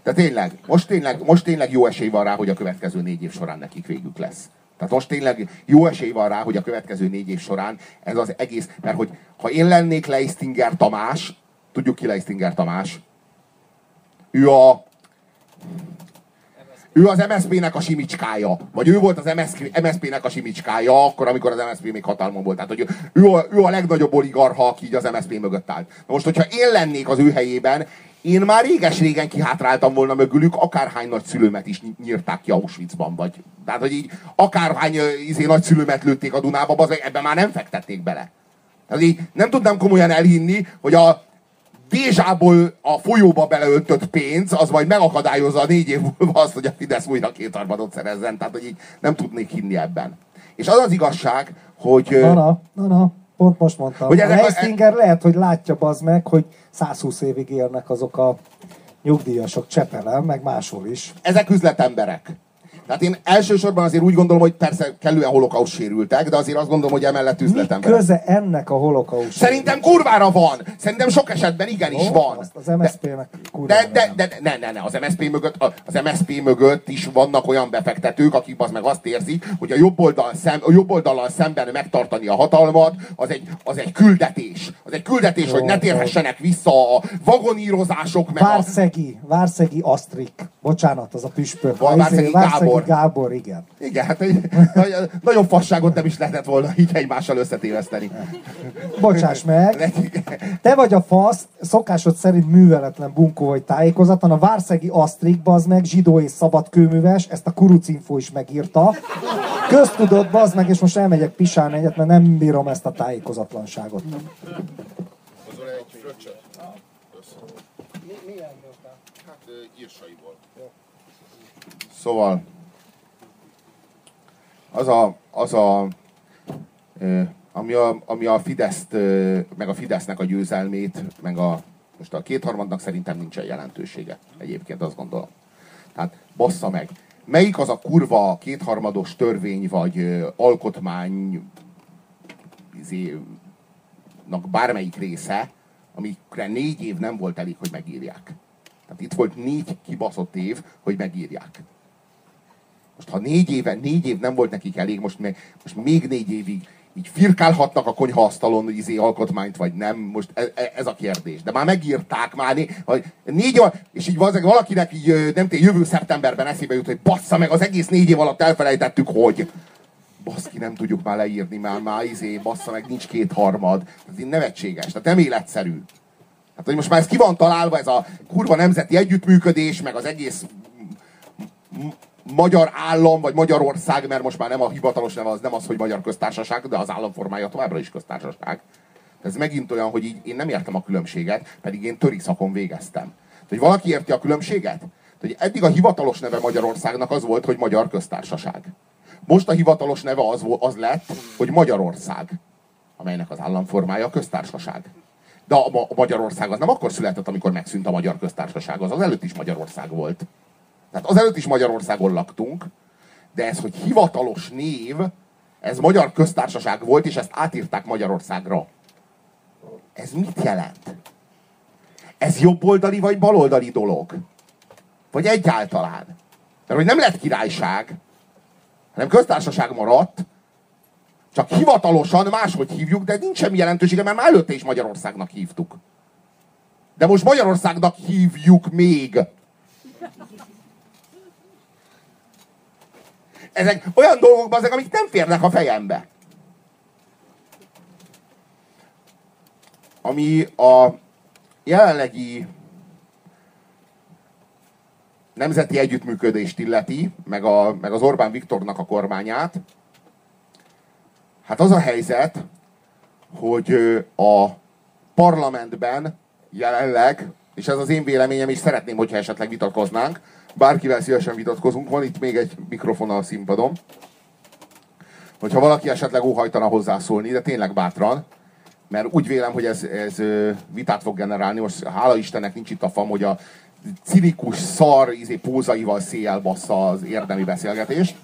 De tényleg, most tényleg, most tényleg jó esély van rá, hogy a következő négy év során nekik végük lesz. Tehát most tényleg jó esély van rá, hogy a következő négy év során ez az egész, mert hogy ha én lennék Leistinger Tamás, tudjuk ki Leistinger Tamás, ő a ő az MSZP-nek a simicskája. Vagy ő volt az MSZP-nek a simicskája, akkor, amikor az MSZP még hatalmon volt. Tehát, hogy ő a, ő a legnagyobb oligarha, aki így az MSZP mögött állt. Na most, hogyha én lennék az ő helyében, én már réges-régen kihátráltam volna mögülük, akárhány nagyszülőmet is nyírták ki Auschwitzban, vagy. Tehát, hogy így akárhány izé, nagyszülőmet lőtték a Dunába, az ebben már nem fektették bele. Tehát így nem tudnám komolyan elhinni, hogy a Dézsából a folyóba beleöltött pénz, az majd megakadályozza a négy év múlva azt, hogy a Fidesz újra kétharmadot szerezzen. Tehát, hogy így nem tudnék hinni ebben. És az az igazság, hogy... Na, na, na, na. Pont most mondtam. Hogy a Heistinger a... lehet, hogy látja az meg, hogy 120 évig élnek azok a nyugdíjasok Csepelen, meg máshol is. Ezek üzletemberek. Tehát én elsősorban azért úgy gondolom, hogy persze kellően holokauszt sérültek, de azért azt gondolom, hogy emellett üzletem. Mi köze ennek a holokauszt? Szerintem kurvára van. Szerintem sok esetben igenis oh, van. Azt az MSZP-nek de, de, de, de, ne, ne, ne, az MSZP mögött, az MSZP mögött is vannak olyan befektetők, akik az meg azt érzik, hogy a jobb, oldal szem, a jobb oldalal szemben megtartani a hatalmat, az egy, az egy küldetés. Az egy küldetés, jó, hogy ne térhessenek vissza a vagonírozások. Meg Várszegi, a... Várszegi Asztrik. Bocsánat, az a püspök. Várszegi Gábor. Gábor. Gábor, igen. Igen, hát egy, nagyon fasságot nem is lehetett volna így egymással összetéveszteni. Bocsáss meg, te vagy a fasz, szokásod szerint műveletlen bunkó vagy tájékozatlan, a Várszegi Asztrik, az meg, zsidó és szabadkőműves, ezt a kurucinfo is megírta. Köztudott, bazd meg, és most elmegyek pisálni egyet, mert nem bírom ezt a tájékozatlanságot. Hát írsaiból. Szóval az a, az a ami a, ami a Fideszt, meg a Fidesznek a győzelmét, meg a, most a kétharmadnak szerintem nincsen jelentősége. Egyébként azt gondolom. Tehát bassza meg. Melyik az a kurva kétharmados törvény, vagy alkotmány izé, bármelyik része, amikre négy év nem volt elég, hogy megírják. Tehát itt volt négy kibaszott év, hogy megírják. Most ha négy éve, négy év nem volt nekik elég, most, még, most még négy évig így firkálhatnak a konyhaasztalon izé alkotmányt, vagy nem, most ez, e, ez a kérdés. De már megírták már, né, négy év, és így valakinek így, nem tény, jövő szeptemberben eszébe jut, hogy bassza meg, az egész négy év alatt elfelejtettük, hogy baszki, nem tudjuk már leírni, már, már izé, bassza meg, nincs kétharmad. Ez így nevetséges, tehát nem életszerű. Hát, hogy most már ez ki van találva, ez a kurva nemzeti együttműködés, meg az egész magyar állam, vagy Magyarország, mert most már nem a hivatalos neve az nem az, hogy magyar köztársaság, de az államformája továbbra is köztársaság. Ez megint olyan, hogy így én nem értem a különbséget, pedig én töri szakon végeztem. Hogy valaki érti a különbséget? Hogy eddig a hivatalos neve Magyarországnak az volt, hogy Magyar Köztársaság. Most a hivatalos neve az, az lett, hogy Magyarország. amelynek az államformája a köztársaság. De a, a Magyarország az nem akkor született, amikor megszűnt a magyar köztársaság, az az előtt is Magyarország volt. Tehát az előtt is Magyarországon laktunk, de ez, hogy hivatalos név, ez magyar köztársaság volt, és ezt átírták Magyarországra. Ez mit jelent? Ez jobboldali vagy baloldali dolog? Vagy egyáltalán? Mert hogy nem lett királyság, hanem köztársaság maradt, csak hivatalosan máshogy hívjuk, de nincs semmi jelentősége, mert már előtte is Magyarországnak hívtuk. De most Magyarországnak hívjuk még. Ezek olyan dolgok, ezek, amik nem férnek a fejembe. Ami a jelenlegi nemzeti együttműködést illeti, meg, a, meg az Orbán Viktornak a kormányát, hát az a helyzet, hogy a parlamentben jelenleg, és ez az én véleményem, és szeretném, hogyha esetleg vitatkoznánk, bárkivel szívesen vitatkozunk, van itt még egy mikrofon a színpadon, hogyha valaki esetleg óhajtana hozzászólni, de tényleg bátran, mert úgy vélem, hogy ez, ez vitát fog generálni, most hála Istennek nincs itt a fam, hogy a cinikus szar izé, pózaival széjjel bassza az érdemi beszélgetést.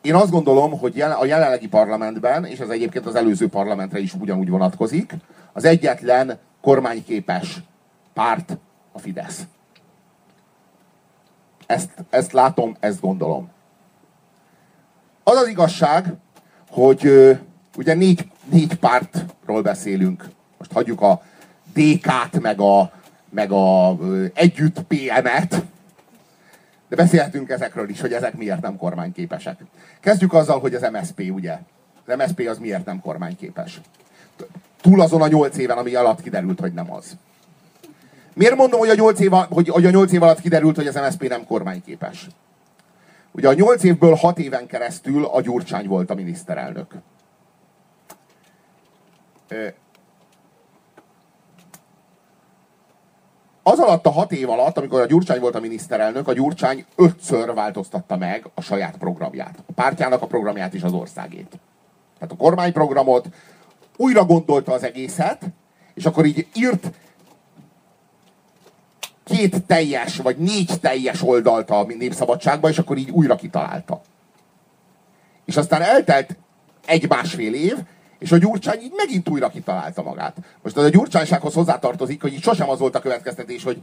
Én azt gondolom, hogy a jelenlegi parlamentben, és ez egyébként az előző parlamentre is ugyanúgy vonatkozik, az egyetlen kormányképes párt a Fidesz. Ezt, ezt látom, ezt gondolom. Az az igazság, hogy ugye négy, négy pártról beszélünk. Most hagyjuk a DK-t, meg a, meg a együtt PM-et, de beszélhetünk ezekről is, hogy ezek miért nem kormányképesek. Kezdjük azzal, hogy az MSP, ugye? Az MSP az miért nem kormányképes? Túl azon a nyolc éven, ami alatt kiderült, hogy nem az. Miért mondom, hogy a nyolc év, hogy, hogy a nyolc év alatt kiderült, hogy az MSP nem kormányképes? Ugye a nyolc évből hat éven keresztül a Gyurcsány volt a miniszterelnök. Az alatt a hat év alatt, amikor a Gyurcsány volt a miniszterelnök, a Gyurcsány ötször változtatta meg a saját programját. A pártjának a programját is az országét. Tehát a kormányprogramot, újra gondolta az egészet, és akkor így írt két teljes, vagy négy teljes oldalt a Népszabadságba, és akkor így újra kitalálta. És aztán eltelt egy-másfél év, és a Gyurcsány így megint újra kitalálta magát. Most az a Gyurcsánysághoz hozzátartozik, hogy így sosem az volt a következtetés, hogy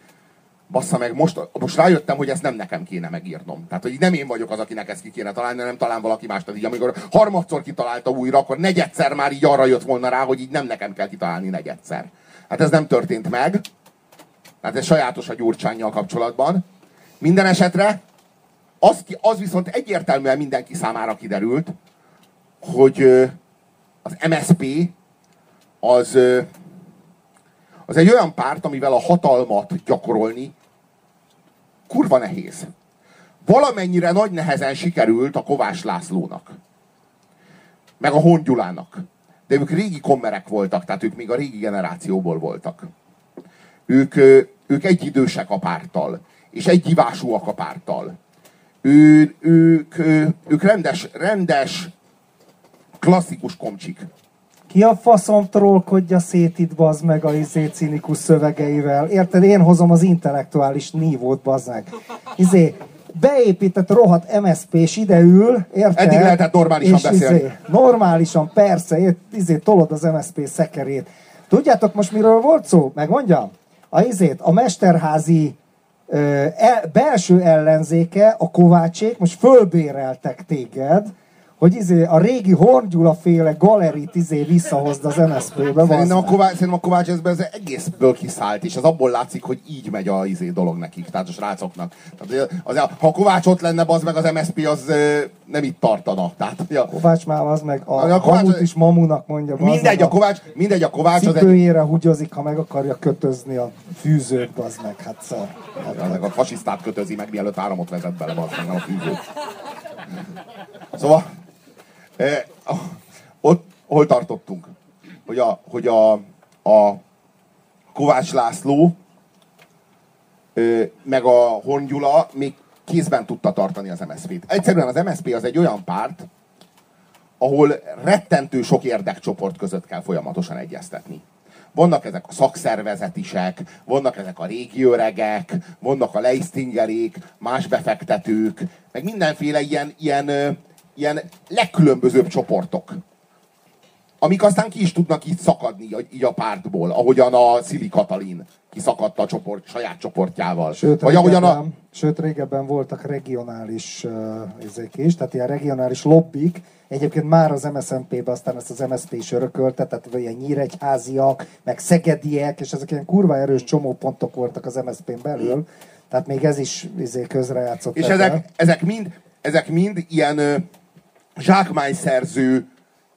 bassza meg, most, most rájöttem, hogy ezt nem nekem kéne megírnom. Tehát, hogy nem én vagyok az, akinek ezt ki kéne találni, hanem talán valaki más. Tehát így, amikor harmadszor kitalálta újra, akkor negyedszer már így arra jött volna rá, hogy így nem nekem kell kitalálni negyedszer. Hát ez nem történt meg. Tehát ez sajátos a Gyurcsányjal kapcsolatban. Minden esetre az, az viszont egyértelműen mindenki számára kiderült, hogy az MSP az, az egy olyan párt, amivel a hatalmat gyakorolni kurva nehéz. Valamennyire nagy nehezen sikerült a Kovács Lászlónak. Meg a Hongyulának. De ők régi kommerek voltak, tehát ők még a régi generációból voltak. Ők, ők egyidősek a párttal, és egyivásúak a párttal. Ő, ők, ők rendes, rendes klasszikus komcsik. Ki a faszom trollkodja szét itt, bazd meg, a izé cinikus szövegeivel? Érted? Én hozom az intellektuális nívót, bazd meg. Izé, beépített rohadt MSZP-s ide ül, érted? Eddig lehetett normálisan beszélni. Izé, normálisan, persze, izé, tolod az MSZP szekerét. Tudjátok most miről volt szó? Megmondjam? A izét, a mesterházi ö, el, belső ellenzéke, a Kovácsék most fölbéreltek téged, hogy izé a régi Horngyula féle galerit izé visszahozd az MSZP-be. Szerintem a Kovács, szerintem a Kovács ezben ez egészből kiszállt, és az abból látszik, hogy így megy a izé dolog nekik, tehát a srácoknak. Tehát, az, ha a Kovács ott lenne, az meg az MSZP az nem itt tartana. Tehát, ja. Kovács már az meg a, a Kovács, Mamut is mamunak mondja. Mindegy, a Kovács, mindegy, a Kovács az egy... húgyozik, ha meg akarja kötözni a fűzőt, az meg, hát szar. Hát, hát, a fasisztát kötözi meg, mielőtt áramot vezet bele, az meg nem a fűzőt. Szóval, ott hol tartottunk? Hogy a, hogy a, a Kovács László meg a Hongyula még kézben tudta tartani az MSZP-t. Egyszerűen az MSZP az egy olyan párt, ahol rettentő sok érdekcsoport között kell folyamatosan egyeztetni. Vannak ezek a szakszervezetisek, vannak ezek a régi öregek, vannak a leisztingerék, más befektetők, meg mindenféle ilyen, ilyen, ilyen legkülönbözőbb csoportok, amik aztán ki is tudnak így szakadni így a pártból, ahogyan a Szili Katalin kiszakadt a csoport, saját csoportjával. Sőt, Vagy régebben, ahogyan a... sőt, régebben voltak regionális uh, ezek is, tehát ilyen regionális lobbik, Egyébként már az MSZNP-be aztán ezt az MSZP is örökölte, tehát ilyen nyíregyháziak, meg szegediek, és ezek ilyen kurva erős csomópontok voltak az MSZP-n belül. Tehát még ez is izé, közrejátszott. És ezek, ezek, mind, ezek mind ilyen zsákmányszerző,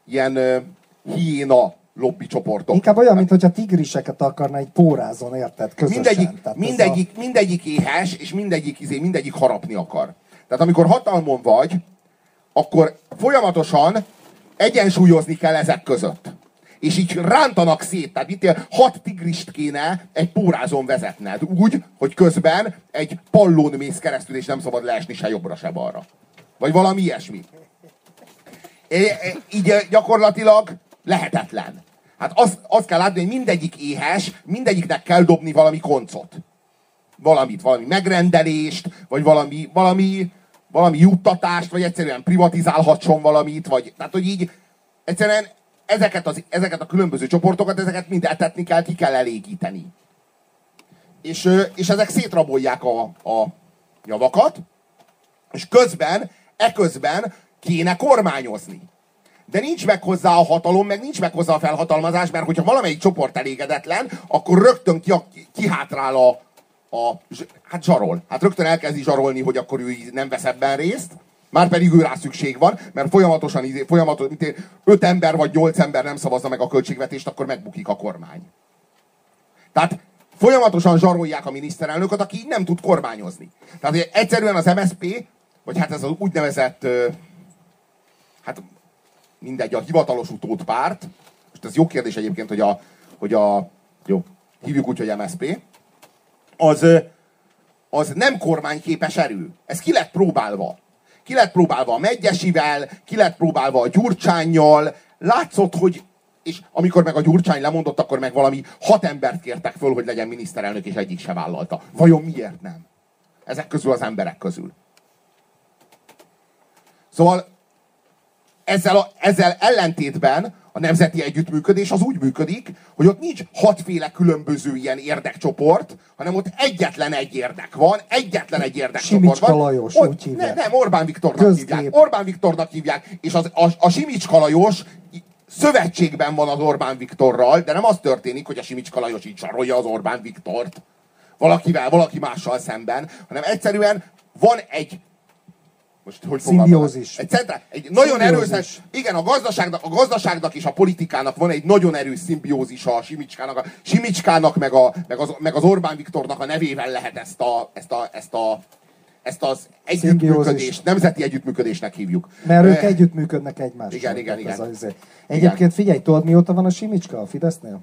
ilyen uh, hiéna lobby csoportok. Inkább olyan, hogyha tigriseket akarna egy pórázon, érted? Közösen. Mindegyik, Tehát mindegyik, a... mindegyik éhes, és mindegyik, izé, mindegyik harapni akar. Tehát amikor hatalmon vagy, akkor folyamatosan egyensúlyozni kell ezek között. És így rántanak szét, tehát itt hat tigrist kéne egy pórázon vezetned, úgy, hogy közben egy pallón mész keresztül, és nem szabad leesni se jobbra, se balra. Vagy valami ilyesmi. Így gyakorlatilag lehetetlen. Hát azt, azt kell látni, hogy mindegyik éhes, mindegyiknek kell dobni valami koncot. Valamit, valami megrendelést, vagy valami, valami, valami juttatást, vagy egyszerűen privatizálhatson valamit, vagy, tehát hogy így egyszerűen ezeket, az, ezeket a különböző csoportokat, ezeket mind etetni kell, ki kell elégíteni. És, és ezek szétrabolják a, a javakat, és közben, eközben kéne kormányozni de nincs meg hozzá a hatalom, meg nincs meg hozzá a felhatalmazás, mert hogyha valamelyik csoport elégedetlen, akkor rögtön ki, kihátrál a, a, hát zsarol. Hát rögtön elkezdi zsarolni, hogy akkor ő nem vesz ebben részt, már pedig ő rá szükség van, mert folyamatosan, izé, folyamatosan mint én, öt ember vagy nyolc ember nem szavazza meg a költségvetést, akkor megbukik a kormány. Tehát folyamatosan zsarolják a miniszterelnököt, aki így nem tud kormányozni. Tehát egyszerűen az MSP, vagy hát ez az úgynevezett, hát mindegy, a hivatalos utódpárt, most ez jó kérdés egyébként, hogy a, hogy a jó, hívjuk úgy, hogy MSP, az, az nem kormányképes erő. Ez ki lett próbálva. Ki lett próbálva a Megyesivel, ki lett próbálva a Gyurcsányjal. Látszott, hogy és amikor meg a Gyurcsány lemondott, akkor meg valami hat embert kértek föl, hogy legyen miniszterelnök, és egyik se vállalta. Vajon miért nem? Ezek közül az emberek közül. Szóval ezzel, a, ezzel ellentétben a nemzeti együttműködés az úgy működik, hogy ott nincs hatféle különböző ilyen érdekcsoport, hanem ott egyetlen egy érdek van, egyetlen egy érdekcsoport van. Lajos, ott, úgy hívják. Ne, nem, Orbán Viktornak Közgép. hívják. Orbán Viktornak hívják, és az, a, a Simicska Lajos szövetségben van az Orbán Viktorral, de nem az történik, hogy a Simicska Lajos így sarolja az Orbán Viktort valakivel, valaki mással szemben, hanem egyszerűen van egy most hogy Szimbiózis. Egy, centrál, egy nagyon erős, igen, a gazdaságnak, a gazdaságnak és a politikának van egy nagyon erős szimbiózisa a Simicskának, a Simicskának meg, a, meg, az, meg az Orbán Viktornak a nevével lehet ezt a, ezt a, ezt a ezt az együttműködést, nemzeti együttműködésnek hívjuk. Mert ők együttműködnek egymással. Igen, igen, igen. Az Egyébként igen. figyelj, tudod mióta van a Simicska a Fidesznél?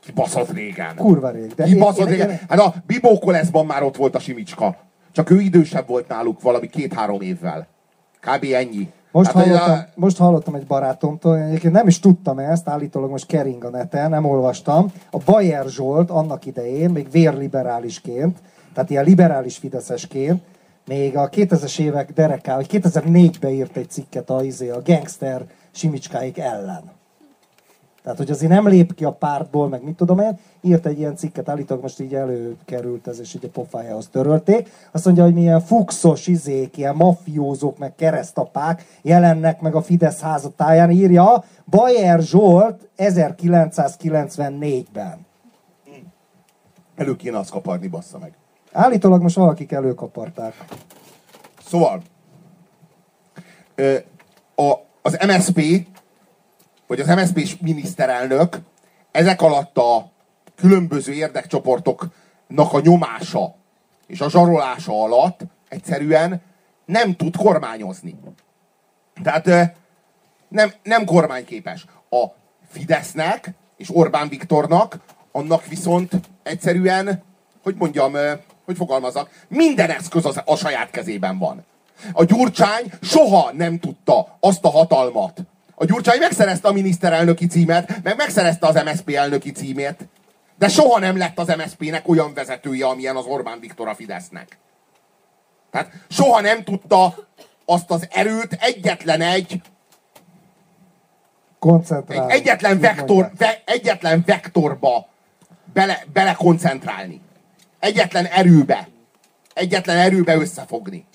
Kibaszott régen. Kurva rég. De Kibaszott régen. Hát a Bibó már ott volt a Simicska. Csak ő idősebb volt náluk valami két-három évvel. Kb. ennyi. Most, hát, hallottam, a... most hallottam egy barátomtól, egyébként nem is tudtam ezt, állítólag most kering a neten, nem olvastam. A Bayer Zsolt annak idején, még vérliberálisként, tehát ilyen liberális fideszesként, még a 2000-es évek dereká, hogy 2004-ben írt egy cikket a, izé, a gangster simicskáik ellen. Tehát, hogy azért nem lép ki a pártból, meg mit tudom én, írt egy ilyen cikket, állítólag most így előkerült ez, és így a pofájához törölték. Azt mondja, hogy milyen fuxos izék, ilyen mafiózók, meg keresztapák jelennek meg a Fidesz házatáján, írja Bayer Zsolt 1994-ben. Elő kéne azt kaparni, bassza meg. Állítólag most valakik előkaparták. Szóval, a, az MSP hogy az MSZP miniszterelnök ezek alatt a különböző érdekcsoportoknak a nyomása és a zsarolása alatt egyszerűen nem tud kormányozni. Tehát nem, nem kormányképes. A Fidesznek és Orbán Viktornak annak viszont egyszerűen, hogy mondjam, hogy fogalmazok, minden eszköz az a saját kezében van. A Gyurcsány soha nem tudta azt a hatalmat, A Gyurcsány megszerezte a miniszterelnöki címet, meg megszerezte az MSZP elnöki címét. De soha nem lett az MSZP-nek olyan vezetője, amilyen az Orbán Viktor a Fidesznek. Tehát soha nem tudta azt az erőt egyetlen egy koncentrálni. Egy egyetlen, vektor, ve, egyetlen vektorba bele, bele koncentrálni. Egyetlen erőbe. Egyetlen erőbe összefogni.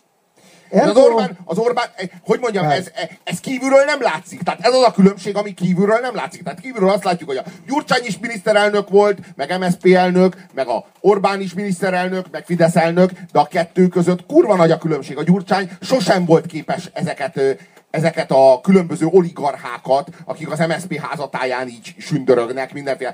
Az Orbán, az Orbán, hogy mondjam, ez, ez kívülről nem látszik. Tehát ez az a különbség, ami kívülről nem látszik. Tehát kívülről azt látjuk, hogy a Gyurcsány is miniszterelnök volt, meg MSZP elnök, meg a Orbán is miniszterelnök, meg Fidesz elnök, de a kettő között kurva nagy a különbség. A Gyurcsány sosem volt képes ezeket, ezeket a különböző oligarchákat, akik az MSZP házatáján így sündörögnek, mindenféle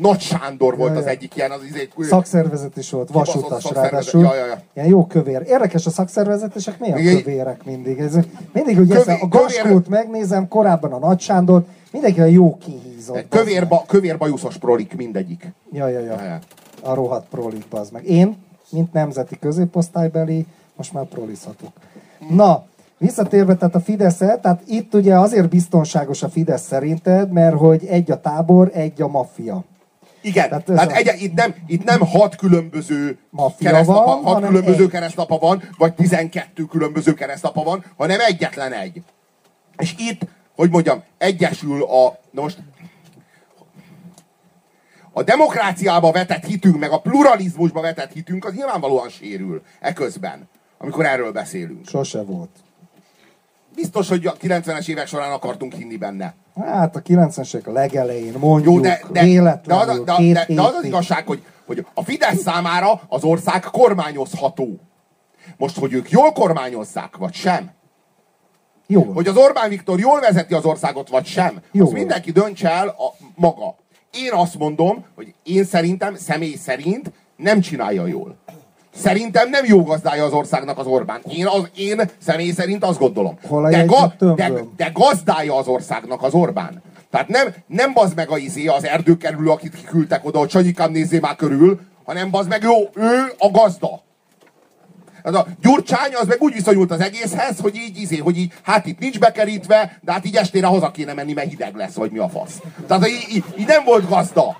nagy Sándor volt ja, az egyik ilyen. Az izé, szakszervezet is volt, vasutas ráadásul. Ja, ja, ja. Ilyen jó kövér. Érdekes a szakszervezetesek, milyen Igen. kövérek mindig. Ez, mindig, hogy Kövé, a Gaskót megnézem, korábban a Nagy Sándor, mindenki a jó kihízott. Kövér, ba, kövér bajuszos prolik mindegyik. Ja, ja, ja. ja, ja. A rohadt prolik, az meg. Én, mint nemzeti középosztálybeli, most már prolizhatok. Na, Visszatérve, tehát a fidesz tehát itt ugye azért biztonságos a Fidesz szerinted, mert hogy egy a tábor, egy a maffia. Igen, tehát, tehát a... egy, itt, nem, itt nem hat különböző keresztapa, van, hat különböző egy. keresztapa van, vagy tizenkettő különböző keresztapa van, hanem egyetlen egy. És itt, hogy mondjam, egyesül a, na most, a demokráciába vetett hitünk, meg a pluralizmusba vetett hitünk, az nyilvánvalóan sérül e közben, amikor erről beszélünk. Sose volt. Biztos, hogy a 90-es évek során akartunk hinni benne. Hát a 90-es évek legelején, mondjuk, Jó, de, de, véletlenül, de, az, de, de, de az az igazság, hogy, hogy a Fidesz számára az ország kormányozható. Most, hogy ők jól kormányozzák, vagy sem, Jó. Hogy az Orbán Viktor jól vezeti az országot, vagy sem, Jó. az mindenki döntse el a maga. Én azt mondom, hogy én szerintem, személy szerint nem csinálja jól. Szerintem nem jó gazdája az országnak az Orbán. Én, az, én személy szerint azt gondolom. De, ga, de, de gazdája az országnak az Orbán. Tehát nem, nem bazd meg a izé, az erdőkerülő, akit kiküldtek oda, hogy Csanyikám nézzé már körül, hanem bazd meg, jó, ő a gazda. Ez a Gyurcsány az meg úgy viszonyult az egészhez, hogy így, izé, hogy így, hát itt nincs bekerítve, de hát így estére haza kéne menni, mert hideg lesz, vagy mi a fasz. Tehát így, így, így nem volt gazda.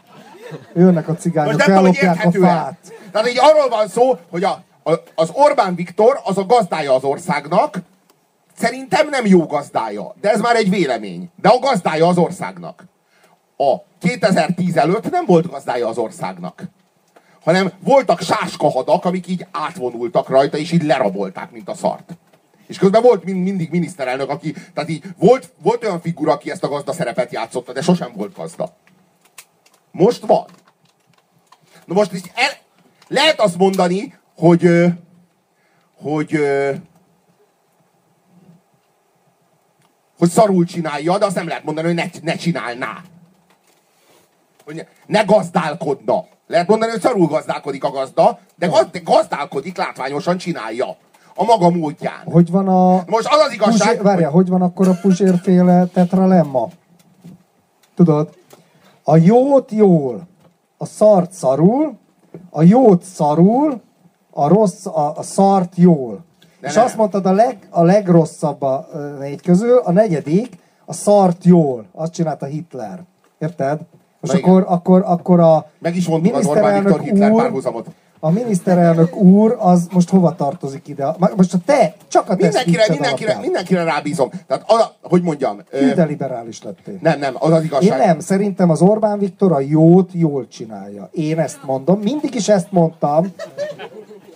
Jönnek a cigányok, ellopják a fát. Tehát így arról van szó, hogy a, a, az Orbán Viktor az a gazdája az országnak, szerintem nem jó gazdája, de ez már egy vélemény. De a gazdája az országnak. A 2010 előtt nem volt gazdája az országnak hanem voltak sáskahadak, amik így átvonultak rajta, és így lerabolták, mint a szart. És közben volt mind, mindig miniszterelnök, aki, tehát így volt, volt olyan figura, aki ezt a gazda szerepet játszotta, de sosem volt gazda. Most van. Na most is el, lehet azt mondani, hogy, hogy, hogy szarul csinálja, de azt nem lehet mondani, hogy ne, ne csinálná. Hogy ne gazdálkodna. Lehet mondani, hogy szarul gazdálkodik a gazda, de, gaz, de gazdálkodik, látványosan csinálja. A maga módján. Hogy van a... Most az az igazság... Puzsér, várja, hogy... hogy van akkor a Puzsérféle tetralemma? Tudod? A jót jól, a szart szarul, a jót szarul, a rossz, a, a szart jól. De és nem. azt mondtad, a, leg, a legrosszabb a négy közül, a negyedik, a szart jól. Azt csinálta Hitler. Érted? Most akkor, akkor, akkor a Meg is mondtuk az Orbán Viktor Hitler úr, párhuzamot a miniszterelnök úr, az most hova de ide? Most a te, csak a te mindenkire, mindenkire, mindenkire rábízom. Tehát, az, hogy mondjam... De liberális lettél. Nem, nem, az az igazság. Én nem, szerintem az Orbán Viktor a jót jól csinálja. Én ezt mondom, mindig is ezt mondtam.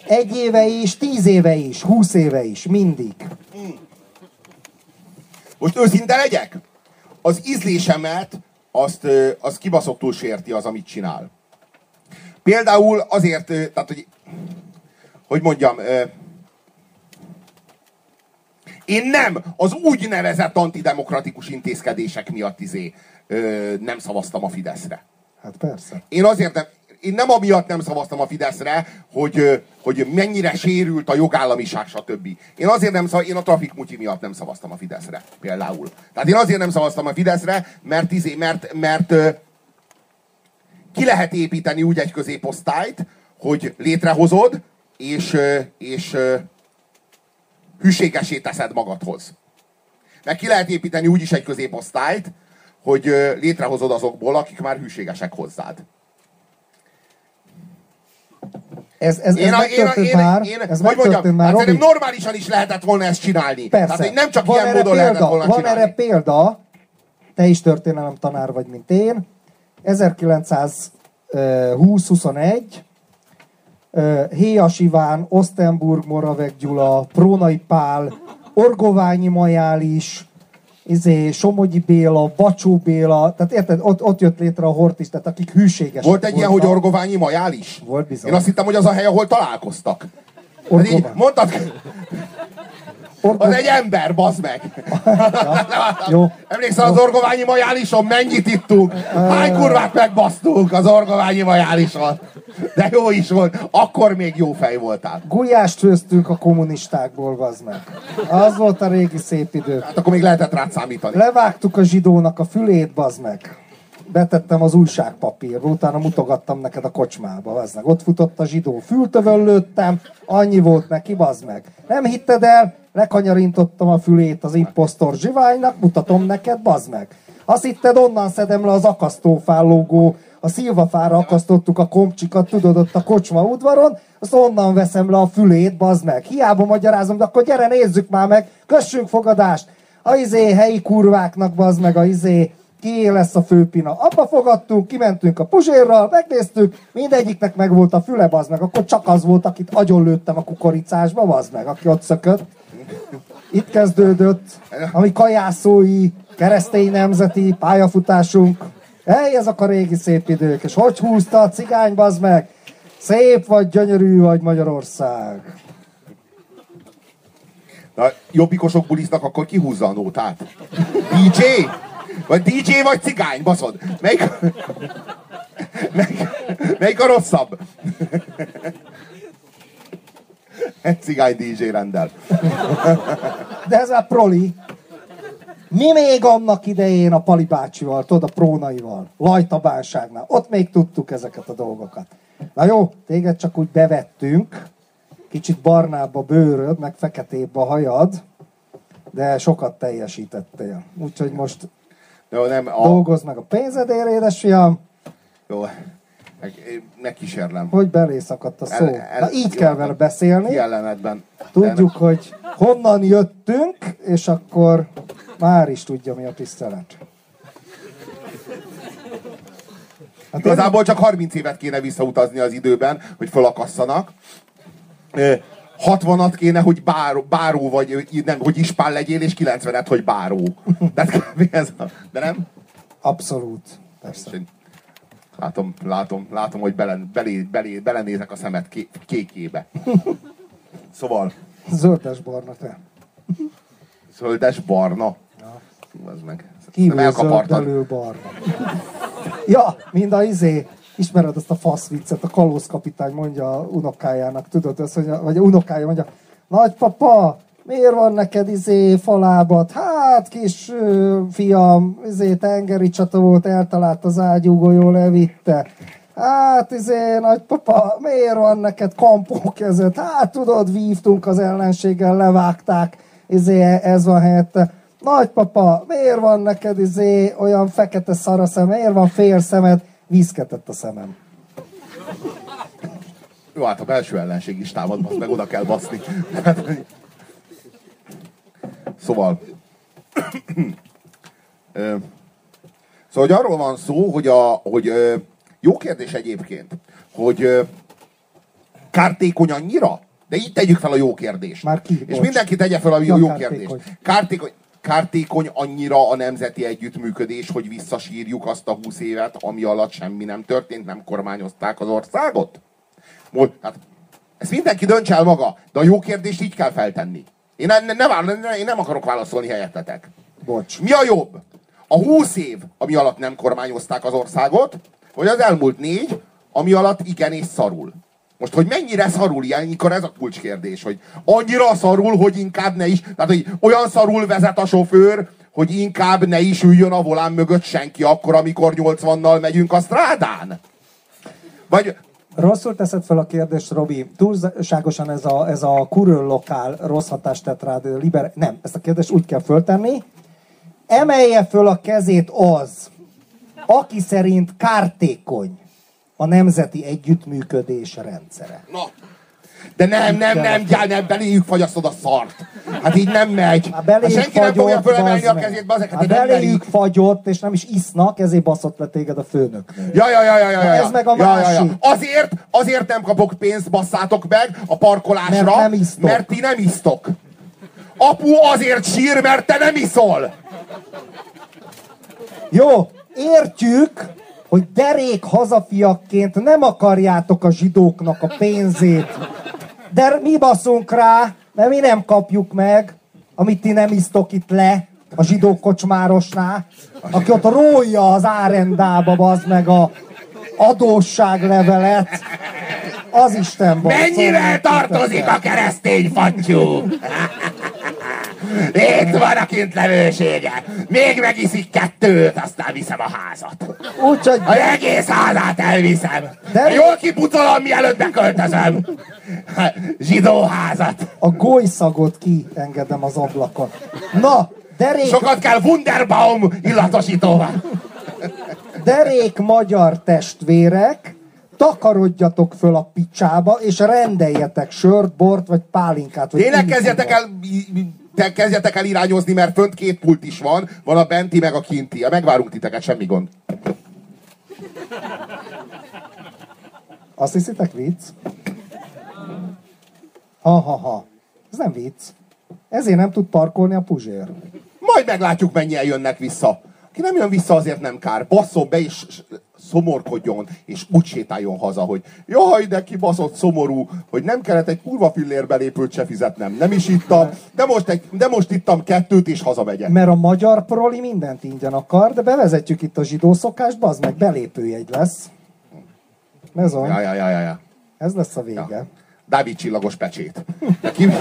Egy éve is, tíz éve is, húsz éve is, mindig. Most őszinte legyek? Az ízlésemet azt, azt kibaszottul sérti az, amit csinál. Például azért, tehát, hogy, hogy mondjam, én nem az úgynevezett antidemokratikus intézkedések miatt izé, nem szavaztam a Fideszre. Hát persze. Én azért nem, én nem amiatt nem szavaztam a Fideszre, hogy, hogy mennyire sérült a jogállamiság, stb. Én azért nem szavaztam, én a trafik mutyi miatt nem szavaztam a Fideszre, például. Tehát én azért nem szavaztam a Fideszre, mert, izé, mert, mert, ki lehet építeni úgy egy középosztályt, hogy létrehozod, és, és hűségesé teszed magadhoz. Meg ki lehet építeni úgyis egy középosztályt, hogy létrehozod azokból, akik már hűségesek hozzád. Ez, ez, én, ez megtörtént én, már. Én, ez hogy mondjam, már, hát normálisan is lehetett volna ezt csinálni. Persze. Tehát, nem csak van ilyen módon példa, lehetett volna Van csinálni. erre példa, te is történelem tanár vagy, mint én. 1920-21 Héjas Iván, Osztenburg, Moravek Gyula, Prónai Pál, Orgoványi Majális, izé, Somogyi Béla, Bacsó Béla, tehát érted, ott, ott jött létre a Hortis, tehát akik hűségesek Volt egy ilyen, hogy Orgoványi Majál is? Volt bizony. Én azt hittem, hogy az a hely, ahol találkoztak. Orgován. Mondtad, Orgov... Az egy ember, bazd meg! Ja, jó. Emlékszel az orgoványi majálison? Mennyit ittunk? Hány kurvát megbasztunk az orgoványi majálison? De jó is volt. Akkor még jó fej voltál. Gulyást főztünk a kommunistákból, bazd meg. Az volt a régi szép idő. Hát akkor még lehetett rád számítani. Levágtuk a zsidónak a fülét, bazd meg betettem az újságpapírba, utána mutogattam neked a kocsmába, az meg. Ott futott a zsidó, fültövön lőttem, annyi volt neki, bazd meg. Nem hitted el, lekanyarintottam a fülét az impostor zsiványnak, mutatom neked, bazd meg. Azt hitted, onnan szedem le az akasztófállógó, a szilvafára akasztottuk a komcsikat, tudod, ott a kocsma udvaron, azt onnan veszem le a fülét, bazd meg. Hiába magyarázom, de akkor gyere, nézzük már meg, kössünk fogadást. A izé helyi kurváknak, bazd meg, a izé ki lesz a főpina. Abba fogadtunk, kimentünk a puzsérral, megnéztük, mindegyiknek meg volt a füle, bazd meg. Akkor csak az volt, akit agyonlőttem a kukoricásba, bazd meg, aki ott szökött. Itt kezdődött a mi kajászói, keresztény nemzeti pályafutásunk. Hely, ezek a régi szép idők, és hogy húzta a cigány, bazd meg? Szép vagy, gyönyörű vagy Magyarország. Na, jobbikosok bulisznak, akkor kihúzza a nótát. DJ? Vagy DJ vagy cigány, baszod? Melyik, melyik, melyik a rosszabb? Egy cigány DJ rendel. De ez a proli. Mi még annak idején a Pali bácsival, tudod, a prónaival, Lajtabánságnál, ott még tudtuk ezeket a dolgokat. Na jó, téged csak úgy bevettünk, kicsit barnább a bőröd, meg feketébb a hajad, de sokat teljesítettél. Úgyhogy most jó, nem, a... dolgozd meg a pénzedért, édesfiam. Jó, megkísérlem. Hogy belé szakadt a szó. El, el, Na így jó, kell vele beszélni. Jelenetben. Tudjuk, hogy honnan jöttünk, és akkor már is tudja, mi a tisztelet. Hát Igazából csak 30 évet kéne visszautazni az időben, hogy fölakasszanak. 60-at kéne, hogy báró, báró vagy, nem, hogy ispán legyél, és 90-et, hogy báró. De, ez, de nem? Abszolút. Persze. Látom, látom, látom, hogy bele, belé, belé, belenézek a szemet ké, kékébe. Szóval... Zöldes barna te. Zöldes barna? Ja. Az meg. Kívül zöldelő barna. ja, mind a izé, ismered azt a fasz viccet, a kalózkapitány mondja a unokájának, tudod, azt mondja, vagy a unokája mondja, nagypapa, miért van neked izé falábat? Hát, kis ö, fiam, izé tengeri csata volt, eltalált az ágyúgolyó, levitte. Hát, izé, nagypapa, miért van neked kampó kezed? Hát, tudod, vívtunk az ellenséggel, levágták, izé, ez van helyette. Nagypapa, miért van neked izé olyan fekete szaraszem, miért van fél szemed? Vízketett a szemem. Jó, hát a belső ellenség is támad, meg oda kell baszni. Szóval... szóval, hogy arról van szó, hogy, a, hogy jó kérdés egyébként, hogy kártékony annyira? De így tegyük fel a jó kérdést. Már ki? És mindenki tegye fel a jó, jó kérdést. Kártékony kártékony annyira a nemzeti együttműködés, hogy visszasírjuk azt a húsz évet, ami alatt semmi nem történt, nem kormányozták az országot? Most, hát, ezt mindenki dönts el maga, de a jó kérdést így kell feltenni. Én nem, nem, én nem akarok válaszolni helyettetek. Bocs. Mi a jobb? A húsz év, ami alatt nem kormányozták az országot, vagy az elmúlt négy, ami alatt igenis szarul? Most, hogy mennyire szarul ilyenkor ez a kulcskérdés, hogy annyira szarul, hogy inkább ne is, tehát hogy olyan szarul vezet a sofőr, hogy inkább ne is üljön a volán mögött senki akkor, amikor 80-nal megyünk a strádán. Vagy, Rosszul teszed fel a kérdést, Robi. Túlságosan ez a, ez a kurőr lokál rossz hatást tett rád. Liber... Nem, ezt a kérdést úgy kell föltenni. Emelje föl a kezét az, aki szerint kártékony a nemzeti együttműködés rendszere. Na, de nem, nem, nem, nem, nem, beléjük fagyasztod a szart. Hát így nem megy. Hát beléjük hát senki fagyott, nem fogja fölemelni a kezét, bazeg, hát, hát beléjük fagyott, és nem is isznak, ezért baszott le téged a főnök. Ja, ja, ja, ja, ja, ja. Ez meg a ja, másik. Ja, ja. Azért, azért nem kapok pénzt, basszátok meg a parkolásra, mert, nem isztok. mert ti nem isztok. Apu azért sír, mert te nem iszol. Jó, értjük, hogy derék hazafiakként nem akarjátok a zsidóknak a pénzét. De mi baszunk rá, mert mi nem kapjuk meg, amit ti nem isztok itt le a zsidó kocsmárosnál, aki ott rólja az árendába, az meg a adósságlevelet. Az Isten Mennyivel tartozik a keresztény fattyú? Itt van a kintlevősége. Még megiszik kettőt, aztán viszem a házat. Úgyhogy... Az egész házát elviszem. De... Jól kipucolom, mielőtt beköltözöm. Zsidó házat. A golyszagot kiengedem az ablakon. Na, derék... Sokat kell Wunderbaum illatosítóval. Derék magyar testvérek, takarodjatok föl a picsába, és rendeljetek sört, bort, vagy pálinkát. Vagy Tényleg kezdjetek el te kezdjetek el irányozni, mert fönt két pult is van, van a benti meg a kinti. Megvárunk titeket, semmi gond. Azt hiszitek vicc? Ha-ha-ha. Ez nem vicc. Ezért nem tud parkolni a puzsér. Majd meglátjuk, mennyien jönnek vissza. Ki nem jön vissza, azért nem kár. Basszon be, és szomorkodjon, és úgy sétáljon haza, hogy jaj, de kibaszott szomorú, hogy nem kellett egy kurva belépőt se fizetnem. Nem is ittam, de most, egy, de most ittam kettőt, és hazamegyek. Mert a magyar proli mindent ingyen akar, de bevezetjük itt a zsidó szokást, az meg belépőjegy lesz. Ez Ja, ja, ja, ja. Ez lesz a vége. Ja. Dávid csillagos pecsét. ki...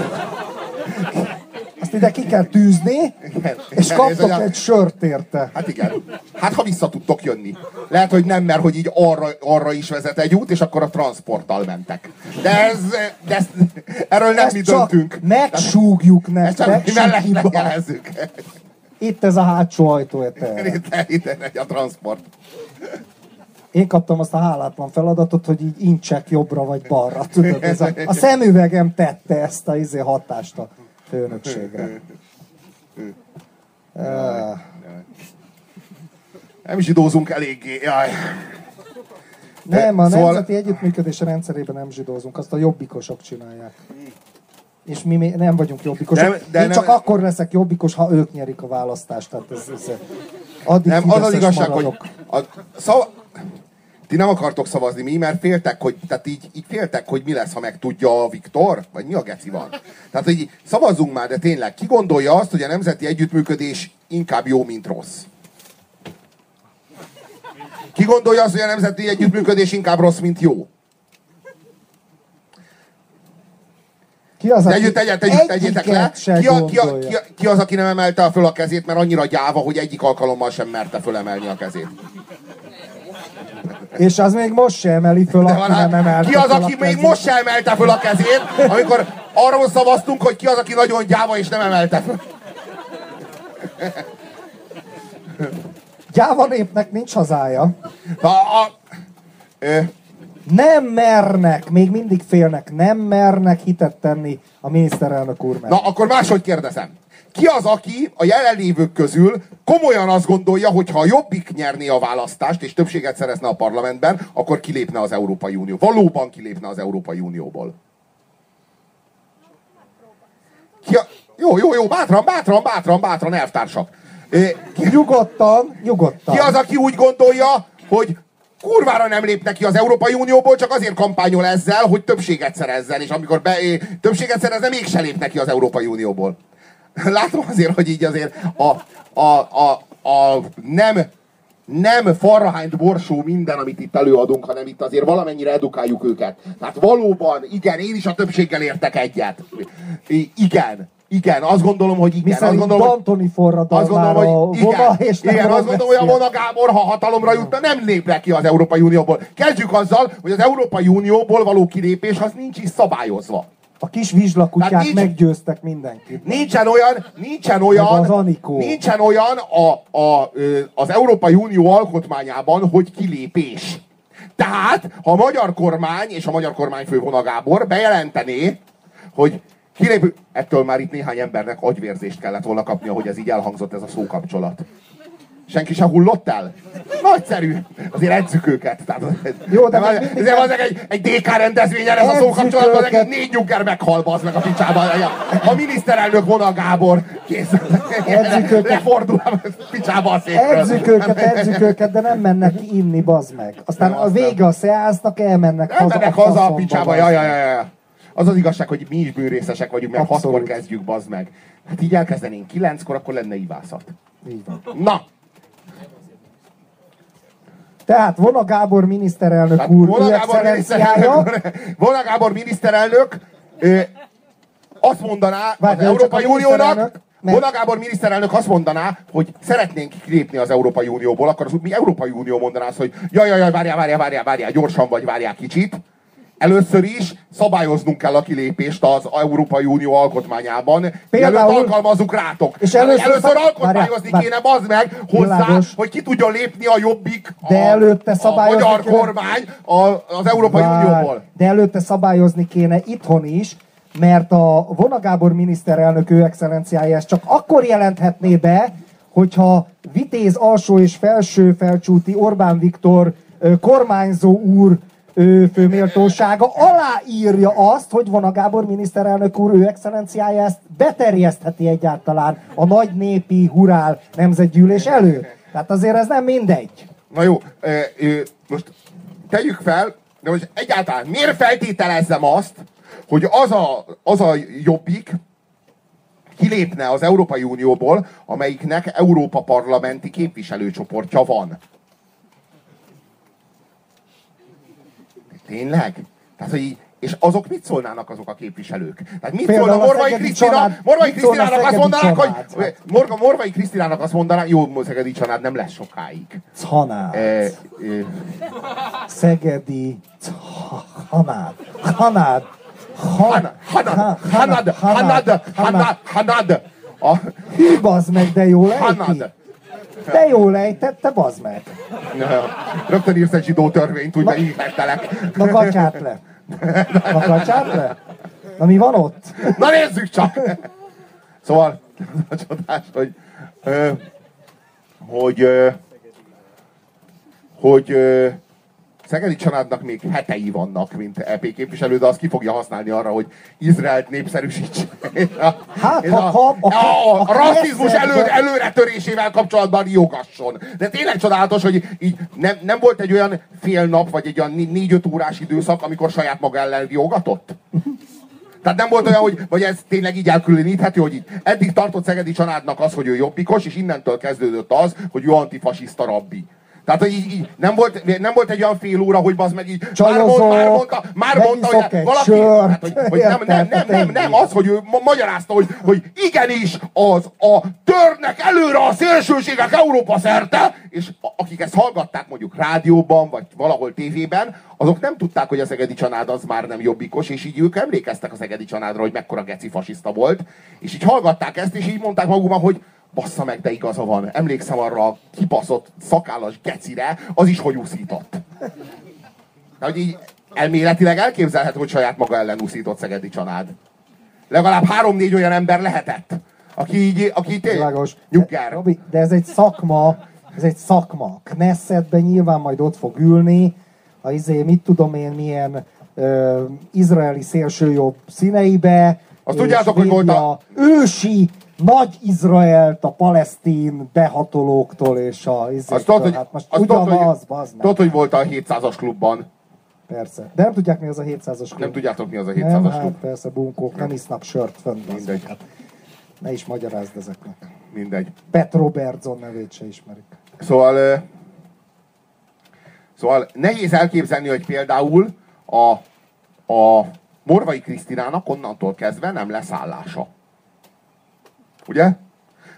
Azt ide ki kell tűzni, igen, és igen, kaptok egy, egy sört érte. Hát igen. Hát ha vissza tudtok jönni. Lehet, hogy nem, mert hogy így arra, arra is vezet egy út, és akkor a transporttal mentek. De ez, de ez erről nem ezt mi döntünk. megsúgjuk nektek. Ezt csak Itt ez a hátsó ajtó. Itt, itt, itt a transport. Én kaptam azt a hálátlan feladatot, hogy így incsek jobbra vagy balra. Tudod, ez a, a szemüvegem tette ezt a izé hatást a főnökségre. Uh. Nem zsidózunk eléggé. Jaj. Nem, a szóval... nemzeti együttműködés rendszerében nem zsidózunk, azt a jobbikosok csinálják. És mi nem vagyunk jobbikosok. Nem, de Én nem, csak akkor leszek jobbikos, ha ők nyerik a választást. Tehát ez, ez, addig nem, az az igazság, maradok. hogy a, szava, ti nem akartok szavazni mi, mert féltek, hogy, tehát így, így féltek, hogy mi lesz, ha megtudja a Viktor? Vagy mi a geci van? Tehát, hogy szavazzunk már, de tényleg, ki gondolja azt, hogy a nemzeti együttműködés inkább jó, mint rossz? Ki gondolja azt, hogy a nemzeti együttműködés inkább rossz, mint jó? Ki az, aki tegyük, tegyük, tegyük, tegyétek le. Ki, a, ki, a, ki, a, ki az, aki nem emelte föl a kezét, mert annyira gyáva, hogy egyik alkalommal sem merte fölemelni a kezét? És az még most sem emeli föl, aki nem hát emelte Ki az, aki még most sem emelte föl a kezét, amikor arról szavaztunk, hogy ki az, aki nagyon gyáva és nem emelte föl. Gyáva népnek nincs hazája. A, a, ö, nem mernek, még mindig félnek, nem mernek hitet tenni a miniszterelnök úr Na, akkor máshogy kérdezem. Ki az, aki a jelenlévők közül komolyan azt gondolja, hogy ha a Jobbik nyerné a választást, és többséget szerezne a parlamentben, akkor kilépne az Európai Unió. Valóban kilépne az Európai Unióból. Ki a... Jó, jó, jó, bátran, bátran, bátran, bátran, elvtársak. Ki... Nyugodtan, nyugodtan. Ki az, aki úgy gondolja, hogy kurvára nem lépnek ki az Európai Unióból, csak azért kampányol ezzel, hogy többséget szerezzen, és amikor be, többséget szerezne, mégse lépnek ki az Európai Unióból. Látom azért, hogy így azért a, a, a, a nem, nem farrahányt borsó minden, amit itt előadunk, hanem itt azért valamennyire edukáljuk őket. Tehát valóban, igen, én is a többséggel értek egyet. I- igen, Igen, azt gondolom, hogy igen. Azt gondolom, Dantoni forradal azt gondolom, hogy igen, vona, és igen, azt gondolom, hogy a Vona Gábor, ha hatalomra jutna, nem lép ki az Európai Unióból. Kezdjük azzal, hogy az Európai Unióból való kilépés az nincs is szabályozva. A kis vizslakutyák nincs, meggyőztek mindenkit. Nincsen olyan, nincsen olyan, az nincsen olyan a, a, az Európai Unió alkotmányában, hogy kilépés. Tehát, ha a magyar kormány és a magyar kormányfő Vona Gábor bejelentené, hogy kilépő, ettől már itt néhány embernek agyvérzést kellett volna kapnia, hogy ez így elhangzott ez a szókapcsolat. Senki sem hullott el? Nagyszerű. Azért edzük őket. Tehát, Jó, de ez, ez, ez egy, egy DK rendezvényen ez a szókapcsolat, az egy négy nyugger meghal, az meg a picsába. A miniszterelnök Vona Gábor kész. Edzük. Lefordul a picsába a székről. Edzük őket, edzük őket, de nem mennek ki inni, bazd meg. Aztán a vége a szeáznak, elmennek haza. Elmennek haza a picsába, jaj, jaj, jaj. Az az igazság, hogy mi is bűnrészesek vagyunk, mert hatkor kezdjük, bazd meg. Hát így elkezdenénk kilenckor, akkor lenne ivászat. Így van. Na, tehát Vona Gábor miniszterelnök Tehát úr, Vona Gábor miniszterelnök, Vona Gábor miniszterelnök ö, azt mondaná Várj, az Európai Uniónak, Vona Gábor miniszterelnök azt mondaná, hogy szeretnénk kilépni az Európai Unióból, akkor az mi Európai Unió mondaná azt, hogy jaj, jaj, jaj, várjál, várjál, várjál, várjál, gyorsan vagy, várjál kicsit. Először is szabályoznunk kell a kilépést az Európai Unió alkotmányában. Például mielőtt alkalmazunk rátok. És először, először alkotmányozni várjá, kéne, bazd meg, hozzá, világos. hogy ki tudjon lépni a jobbik, a, de előtte a magyar kéne. kormány a, az Európai Vár, Unióból. De előtte szabályozni kéne itthon is, mert a Vona Gábor miniszterelnök ő excellenciája ezt csak akkor jelenthetné be, hogyha Vitéz alsó és felső felcsúti Orbán Viktor kormányzó úr ő főméltósága aláírja azt, hogy van a Gábor miniszterelnök úr, ő excellenciája ezt beterjesztheti egyáltalán a nagy népi hurál nemzetgyűlés előtt. Tehát azért ez nem mindegy. Na jó, most tegyük fel, de most egyáltalán miért feltételezzem azt, hogy az a, az a jobbik, kilépne az Európai Unióból, amelyiknek Európa parlamenti képviselőcsoportja van. Tényleg? Tehát, hogy és azok mit szólnának azok a képviselők? Tehát mit szólna Morvai Krisztina? Morvai Krisztinának azt mondanák, hogy Morga, Morvai Krisztinának azt mondanák, jó, Szegedi Csanád nem lesz sokáig. Canád. E, e, Szegedi Canád. Canád. Hanad, Hanad, Hanad, Hanad, Hanad, Hanad. Hű, bazd meg, de jó Hanad. De jól ejtette, bazd meg. Rögtön írsz egy zsidó törvényt, úgy beíhettelek. Na gacsát le. Na gacsát le? Na mi van ott? Na nézzük csak! Szóval, a csodás, hogy, hogy, hogy Szegedi családnak még hetei vannak, mint EP képviselő, de azt ki fogja használni arra, hogy Izraelt népszerűsítse. Hát, kap, a, a, a, a rasszizmus elő, előretörésével kapcsolatban jogasson. De tényleg csodálatos, hogy így nem, nem volt egy olyan fél nap, vagy egy olyan négy-öt órás időszak, amikor saját maga ellen jogatott? Tehát nem volt olyan, hogy vagy ez tényleg így elkülöníthető, hogy így eddig tartott Szegedi családnak az, hogy ő jobbikos, és innentől kezdődött az, hogy ő antifasiszta rabbi. Tehát, így, így nem, volt, nem volt egy olyan fél óra, hogy az meg így Csajozok, már, mondta, már mondta, hogy valaki, sört, hát, hogy, hogy nem, nem, nem, nem, nem, az, hogy ő magyarázta, hogy, hogy igenis az a törnek előre a szélsőségek Európa szerte, és akik ezt hallgatták mondjuk rádióban, vagy valahol tévében, azok nem tudták, hogy a Szegedi Csanád az már nem jobbikos, és így ők emlékeztek a Szegedi Csanádra, hogy mekkora geci fasiszta volt, és így hallgatták ezt, és így mondták magukban, hogy bassza meg, de igaza van. Emlékszem arra a kipaszott szakállas gecire, az is hogy úszított. De hogy így elméletileg elképzelhető, hogy saját maga ellen úszított Szegedi Csanád. Legalább három-négy olyan ember lehetett, aki így, aki tényleg nyugger. Robi, de ez egy szakma, ez egy szakma. Knessetben nyilván majd ott fog ülni, a izé, mit tudom én, milyen ö, izraeli szélsőjobb színeibe. Azt tudjátok, hogy volt a... Ősi nagy Izraelt a palesztin behatolóktól és a izéktől. Azt tudod, hogy, hát most azt tudod, hogy, tudod, hogy volt a 700-as klubban? Persze. De nem tudják mi az a 700-as klub. Nem tudjátok mi az a 700-as nem, klub. Hát persze, bunkók nem isznak sört fönn. Mindegy. Hát, ne is magyarázd ezeknek. Mindegy. Pet Robertson nevét se ismerik. Szóval, szóval nehéz elképzelni, hogy például a, a Morvai Krisztinának onnantól kezdve nem lesz állása. Ugye?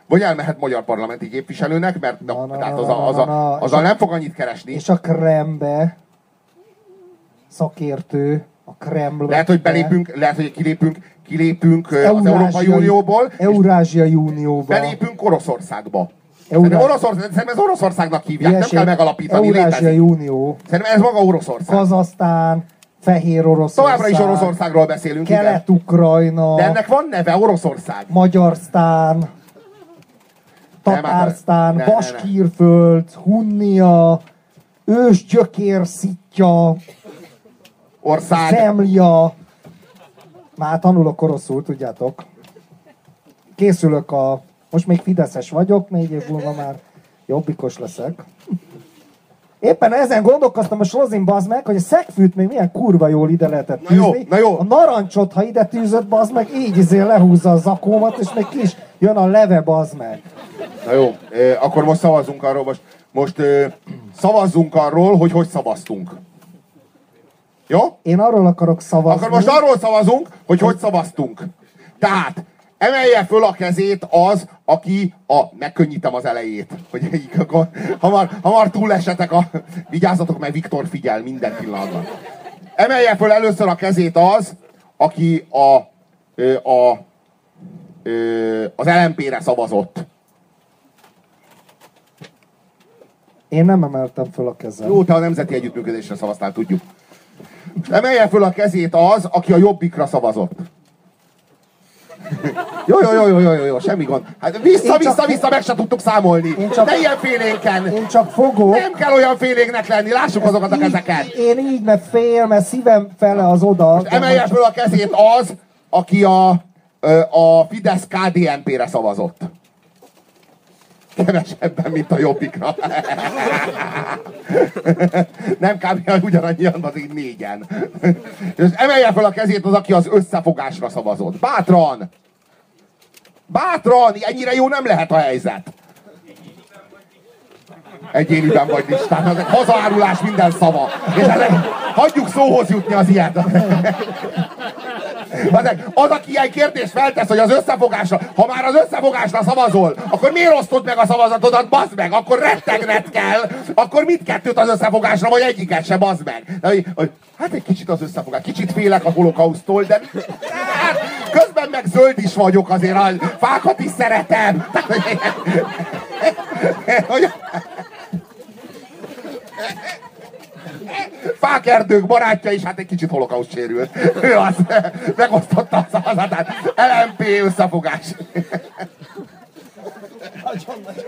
Vagy elmehet magyar parlamenti képviselőnek, mert na, na, tehát az, a, az, a, azzal nem fog annyit keresni. És a Krembe szakértő, a Kreml. Lehet, hogy belépünk, lehet, hogy kilépünk, kilépünk az Európai Unióból. Eurázsiai Unióba. Belépünk Oroszországba. Eurá... Oroszország, szerintem ez Oroszországnak hívják, Ilyeség, nem kell megalapítani. Eurázsiai Unió. Szerintem ez maga Oroszország. Kazasztán, Fehér Oroszország. Továbbra is Oroszországról beszélünk. Kelet-Ukrajna. De ennek van neve, Oroszország. Magyarsztán. Tatársztán, Baskírföld, Hunnia, Ősgyökér, Szitja, Ország. Zemlja. Már tanulok oroszul, tudjátok. Készülök a... Most még Fideszes vagyok, négy év múlva már jobbikos leszek. Éppen ezen gondolkoztam a Slozin bazd meg, hogy a szegfűt még milyen kurva jól ide lehetett tűzni. Na jó, na jó. A narancsot, ha ide tűzött, bazd meg, így izé lehúzza a zakómat, és még kis jön a leve, bazd meg. Na jó, eh, akkor most szavazzunk arról, most, most eh, szavazzunk arról, hogy hogy szavaztunk. Jó? Én arról akarok szavazni. Akkor most arról szavazunk, hogy hogy szavaztunk. Tehát, emelje föl a kezét az, aki a... Megkönnyítem az elejét. Hogy így, akkor hamar, hamar túlesetek a... Vigyázzatok, mert Viktor figyel minden pillanatban. Emelje föl először a kezét az, aki a, a, a az LMP-re szavazott. Én nem emeltem föl a kezem. Jó, te a Nemzeti Együttműködésre szavaztál, tudjuk. Emelje föl a kezét az, aki a Jobbikra szavazott. Jó, jó, jó, jó, jó, jó, jó, semmi gond. Hát vissza, vissza, csak, vissza, meg se tudtuk számolni. Én csak, ne ilyen félénken. Én csak fogok. Nem kell olyan félénknek lenni, lássuk azokat a kezeket. Én így, mert fél, mert szívem fele az oda. Most emelje föl a kezét az, aki a, a Fidesz KDNP-re szavazott. Kevesebben, mint a jobbikra. Nem kb. ugyanannyian, az így négyen. És emelje fel a kezét az, aki az összefogásra szavazott. Bátran! Bátran! Ennyire jó nem lehet a helyzet. Egyéniben vagy listán. Ezek hazaárulás minden szava. És ezek, hagyjuk szóhoz jutni az ilyet. Az, aki ilyen kérdést feltesz, hogy az összefogásra, ha már az összefogásra szavazol, akkor miért osztod meg a szavazatodat, bazd meg, akkor rettegned kell, akkor mit kettőt az összefogásra, vagy egyiket se, bazd meg. Hát egy kicsit az összefogás, kicsit félek a holokausztól, de hát, közben meg zöld is vagyok azért, a fákat is szeretem. hogy, Fákerdők barátja is, hát egy kicsit holokauszt sérült. Ő az, megosztotta a szavazatát. LMP összefogás. Nagyon-nagyon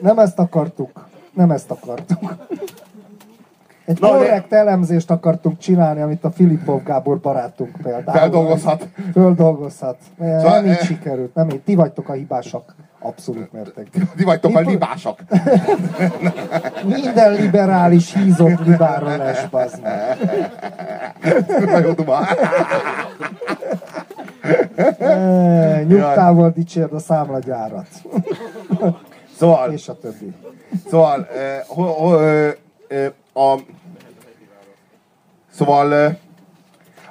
Nem ezt akartuk. Nem ezt akartuk. Egy Na, korrekt de... elemzést akartunk csinálni, amit a Filipov Gábor barátunk például. Feldolgozhat. Földolgozhat. Szóval, nem így e... sikerült. Nem így. Ti vagytok a hibásak. Abszolút mértékben. Ti vagytok a libásak. Minden liberális hízott libáról lesz, bazd meg. Nagyon duma. Nyugtával dicsérd a számlagyárat. Szóval, és a többi. Szóval, eh, ho, ho, eh, a... Szóval...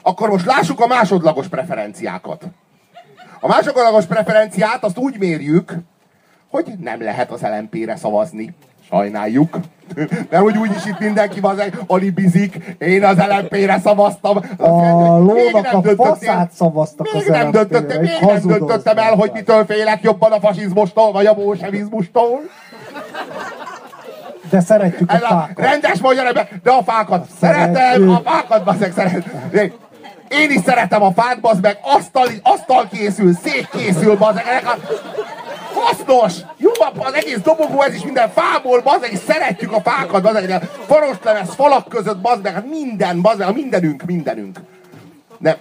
Akkor most lássuk a másodlagos preferenciákat. A másodlagos preferenciát azt úgy mérjük, hogy nem lehet az LMP-re szavazni. Sajnáljuk. Mert hogy úgyis itt mindenki az alibizik, én az LMP-re szavaztam. A lónak a faszát szavaztak még az nem döntöttem, Még nem döntöttem el, hogy mitől félek jobban a fasizmustól, vagy a bolsevizmustól. De szeretjük a fákat. Rendes magyar ebben, de a fákat szeretem, szeretem a fákat baszek szeretem. Én is szeretem a fát, bazd meg, asztal, asztal készül, szék készül, bazd meg, a... hasznos! Jó, az egész dobogó, ez is minden fából, bazd meg, és szeretjük a fákat, bazd meg, faros lemez, falak között, bazd meg, hát minden, bazd meg, mindenünk, mindenünk. Nem.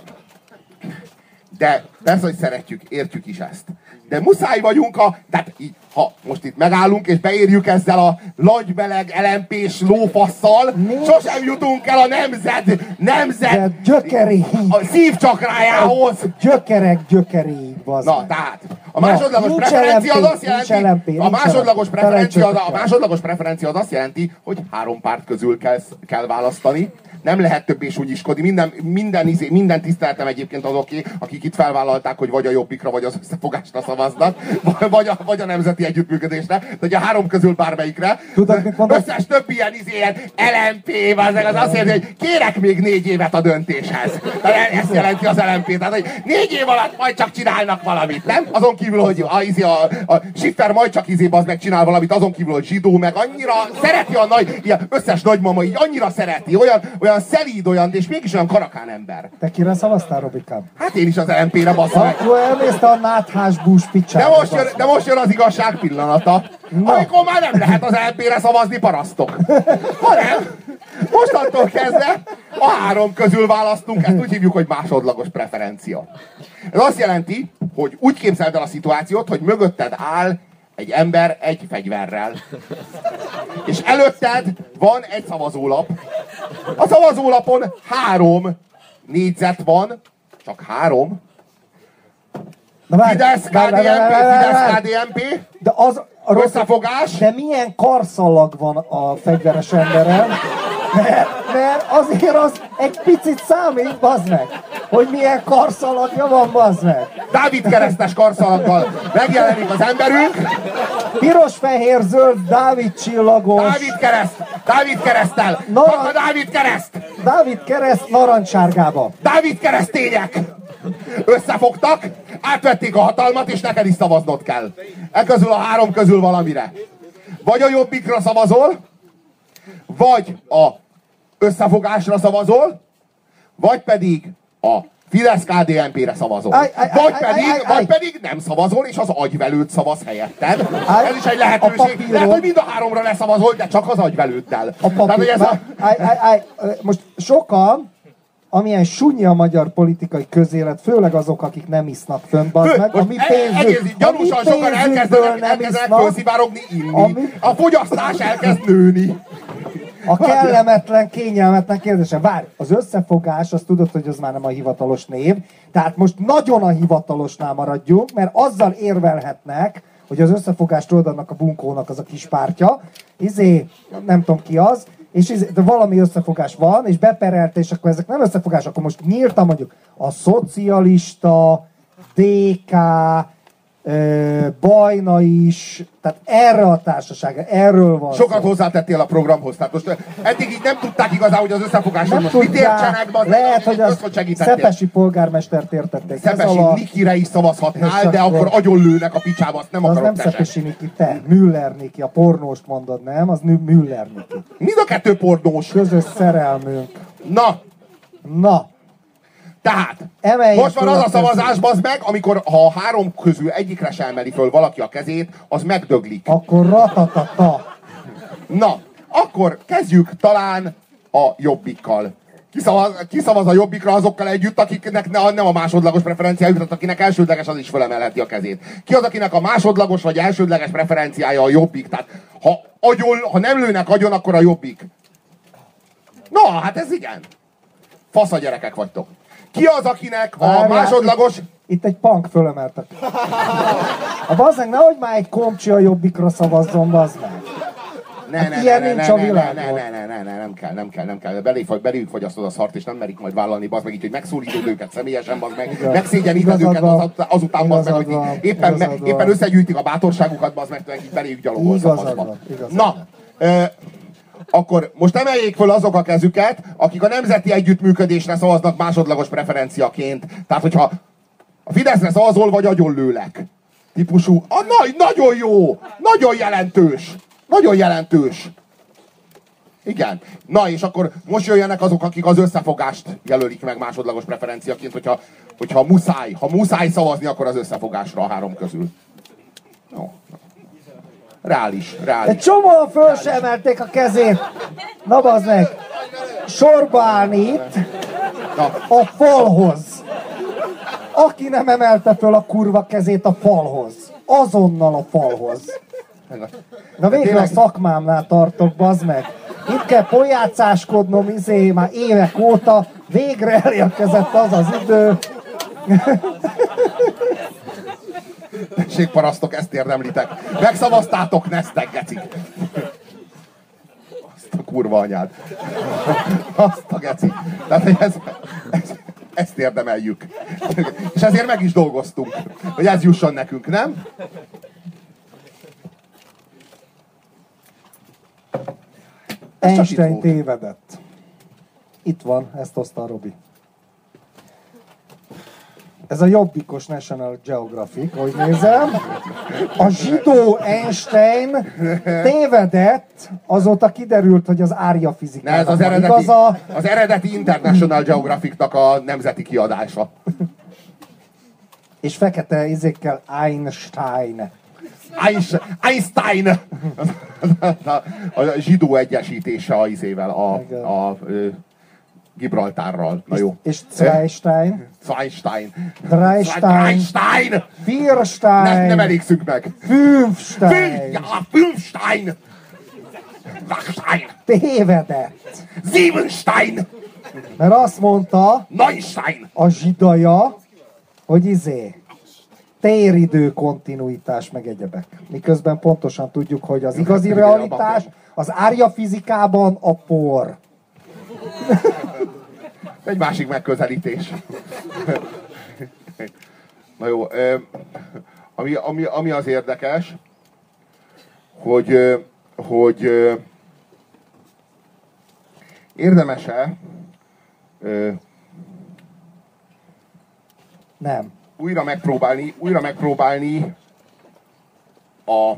De Persze, hogy szeretjük, értjük is ezt. De muszáj vagyunk a... Tehát így, ha most itt megállunk és beérjük ezzel a lagymeleg LMP-s lófasszal, Nincs. sosem jutunk el a nemzet, nemzet De gyökeréig. a szívcsakrájához. Gyökerek gyökeréig, Na, tehát a másodlagos preferencia az azt jelenti, a másodlagos preferencia, a másodlagos preferencia az azt jelenti, hogy három párt közül kell, kell választani, nem lehet többé súnyiskodni. Minden, minden, izé, minden tiszteltem egyébként azoké, akik itt felvállalták, hogy vagy a jobbikra, vagy az összefogásra szavaznak, vagy a, vagy a nemzeti együttműködésre, vagy a három közül bármelyikre. Tudod, mit mondok? Összes több ilyen, izé, ilyen LMP, az, az azt jelenti, hogy kérek még négy évet a döntéshez. Tehát ezt jelenti az LMP. Tehát, hogy négy év alatt majd csak csinálnak valamit, nem? Azon kívül, hogy a, izé, a, a Schiffer majd csak izé az meg csinál valamit, azon kívül, hogy zsidó, meg annyira szereti a nagy, ilyen összes nagymama, így annyira szereti, olyan, olyan szelíd olyan, és mégis olyan karakán ember. Te kire szavaztál, Robikám? Hát én is az LMP-re basszom. Akkor elmész a náthás bús De most, jön, de most jön az igazság pillanata. Na. Amikor már nem lehet az LP-re szavazni parasztok. Hanem mostantól kezdve a három közül választunk, ezt úgy hívjuk, hogy másodlagos preferencia. Ez azt jelenti, hogy úgy képzeld el a szituációt, hogy mögötted áll egy ember egy fegyverrel. És előtted van egy szavazólap. A szavazólapon három négyzet van, csak három. Na várj, Fidesz, KDNP, Fidesz, KDNP, de az, a összefogás. De milyen karszalag van a fegyveres emberen, mert, mert azért az egy picit számít, bazd meg, hogy milyen karszalagja van, bazd meg. Dávid keresztes karszalaggal megjelenik az emberünk. Piros, fehér, zöld, Dávid csillagos. Dávid kereszt, Dávid keresztel. Naran... Dávid kereszt. Dávid kereszt narancssárgába. Dávid keresztények. Összefogtak, átvették a hatalmat, és neked is szavaznod kell. E közül a három közül valamire. Vagy a jobbikra szavazol, vagy a összefogásra szavazol, vagy pedig a Fidesz KDNP-re szavazol. Aj, aj, vagy, aj, pedig, aj, aj, vagy pedig nem szavazol, és az agyvelőt szavaz helyetted. Aj, Ez is egy lehetőség. Lehet, hogy mind a háromra leszavazol, de csak az agyvelőddel. A papír, Tehát, ez a... aj, aj, aj, most sokan amilyen sunyi a magyar politikai közélet, főleg azok, akik nem isznak fönn, bazd meg, a mi pénzünk, egész, gyanúsan sokan elkezdenek, elkezdenek fölszivárogni inni, ami, a fogyasztás elkezd nőni. A kellemetlen, kényelmetlen kérdése. Várj, az összefogás, azt tudod, hogy az már nem a hivatalos név. Tehát most nagyon a hivatalosnál maradjunk, mert azzal érvelhetnek, hogy az összefogást oldalnak a bunkónak az a kis pártja. Izé, nem tudom ki az, és izé, de valami összefogás van, és beperelte, és akkor ezek nem összefogás, akkor most nyírtam mondjuk a szocialista, DK, Bajna is, tehát erre a társaság, erről van Sokat szó. hozzátettél a programhoz, tehát most eddig így nem tudták igazán, hogy az összefogás nem most tudják, mit értsenek, az lehet, hogy az Szepesi polgármestert értették. Szepesi alatt, Nikire is szavazhatnál, de akkor agyon lőnek a picsába, azt nem az akarok nem Szepesi Niki, te, Müller Niki, a pornóst mondod, nem? Az Müller Niki. Mind a kettő pornós. Közös szerelmünk. Na. Na. Tehát, Emeljük most van az a szavazás, bazd meg, amikor ha a három közül egyikre sem emeli föl valaki a kezét, az megdöglik. Akkor ratatata. Na, akkor kezdjük talán a jobbikkal. Kiszavaz, kiszavaz a jobbikra azokkal együtt, akiknek ne, nem a másodlagos preferenciája jutott, akinek elsődleges az is fölemelheti a kezét. Ki az, akinek a másodlagos vagy elsődleges preferenciája a jobbik? Tehát ha, agyon, ha nem lőnek agyon, akkor a jobbik. Na, hát ez igen. Fasz a gyerekek vagytok. Ki az, akinek a Várjál, másodlagos... Itt, itt egy punk fölemeltek. A bazzeg, nehogy már egy komcsi a jobbikra szavazzon, bazd meg. Ne, hát ne, ilyen ne, nincs ne, a világon. Ne, ne, ne, ne, ne, nem kell, nem kell, nem kell. Beléjük, beléjük fogyasztod a szart, és nem merik majd vállalni, bazd meg így, hogy megszólítod őket személyesen, bazd meg, Igaz. megszégyeníted őket az, azután, bazd meg, hogy éppen, me, éppen összegyűjtik a bátorságukat, bazd meg, hogy beléjük gyalogolsz Na, akkor most emeljék föl azok a kezüket, akik a nemzeti együttműködésre szavaznak másodlagos preferenciaként. Tehát, hogyha a Fideszre szavazol, vagy agyonlőlek. Típusú. A nagy, nagyon jó! Nagyon jelentős! Nagyon jelentős! Igen. Na, és akkor most jöjjenek azok, akik az összefogást jelölik meg másodlagos preferenciaként, hogyha, hogyha muszáj, ha muszáj szavazni, akkor az összefogásra a három közül. No. Reális, reális. Egy csomóan föl sem emelték a kezét. Na bazd meg. Sorba állni itt. A falhoz. Aki nem emelte föl a kurva kezét a falhoz. Azonnal a falhoz. Na végre a szakmámnál tartok, bazd meg. Itt kell pojácáskodnom, izé, már évek óta. Végre elérkezett az az idő. Tessék, parasztok, ezt érdemlitek. Megszavaztátok, nesztek, gecik. Azt a kurva anyád. Azt a geci. Tehát, hogy ez, ez, ezt érdemeljük. És ezért meg is dolgoztunk, hogy ez jusson nekünk, nem? Einstein tévedett. Itt van, ezt hozta a Robi. Ez a jobbikos National Geographic, hogy nézem. A zsidó Einstein tévedett, azóta kiderült, hogy az árja fizika. ez az eredeti, igaza. az eredeti International Geographicnak a nemzeti kiadása. És fekete izékkel Einstein. Einstein! A, a zsidó egyesítése a izével, a, a, a Gibraltárral. Na jó. És Zweistein. Zweistein. Dreistein. Zweistein. Vierstein. Nem, nem elégszünk meg. Fünfstein. Ja, Fünfstein. Wachstein. Tévedett. Siebenstein. Mert azt mondta Neunstein. a zsidaja, hogy izé, téridő kontinuitás meg egyebek. Miközben pontosan tudjuk, hogy az igazi realitás az árja fizikában a por. Egy másik megközelítés. Na jó, ami, ami, ami az érdekes, hogy, hogy érdemese nem. Újra megpróbálni, újra megpróbálni a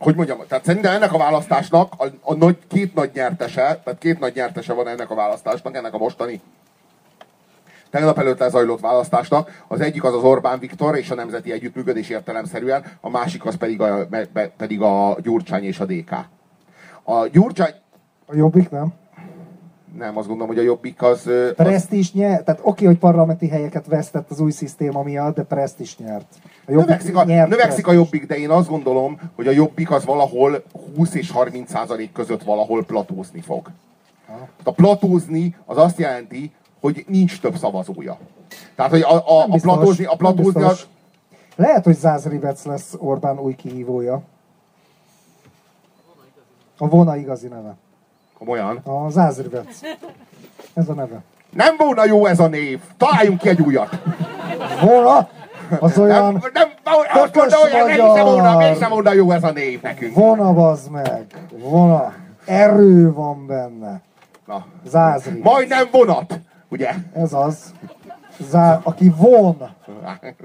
hogy mondjam, tehát szerintem ennek a választásnak a, a nagy, két nagy nyertese, tehát két nagy nyertese van ennek a választásnak, ennek a mostani tegnap előtt lezajlott választásnak. Az egyik az az Orbán Viktor és a Nemzeti Együttműködés értelemszerűen, a másik az pedig a, pedig a Gyurcsány és a DK. A Gyurcsány... A Jobbik nem? Nem, azt gondolom, hogy a Jobbik az... is nyert, tehát oké, hogy parlamenti helyeket vesztett az új szisztéma miatt, de is nyert. A növekszik, a, nyert növekszik a Jobbik, de én azt gondolom, hogy a Jobbik az valahol 20 és 30 százalék között valahol platózni fog. Ha. A platózni az azt jelenti, hogy nincs több szavazója. Tehát, hogy a, a, a platózni, a platózni az... Lehet, hogy Zázrivec lesz Orbán új kihívója. A vona igazi neve. Komolyan? A Zázrivec. Ez a neve. Nem volna jó ez a név. Találjunk ki egy újat. Vona? Az olyan... Nem, nem azt mondta, hogy mégsem volna, mégsem volna jó ez a név nekünk. Vona, bazd meg. Vona. Erő van benne. Na. Zázri. Majdnem vonat, ugye? Ez az. Zá, aki von.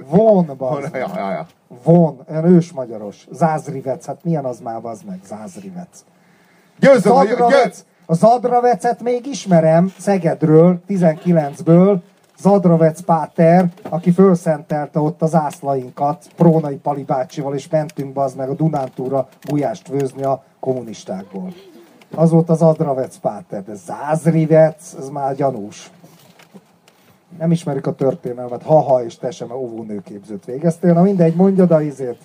Von, bazd ja, ja, ja. Von, olyan ősmagyaros. Zázrivec, hát milyen az már, bazd meg, Zázrivec. Győzöm, Zadravec, a Zadravecet még ismerem Szegedről, 19-ből, Zadravec Páter, aki fölszentelte ott az ászlainkat Prónai Pali bácsival, és mentünk az meg a Dunántúra gulyást vőzni a kommunistákból. Az volt az Adravec Páter, de Zázrivec, ez már gyanús. Nem ismerik a történelmet, ha-ha, és te sem óvónőképzőt végeztél. Na mindegy, mondja a izét.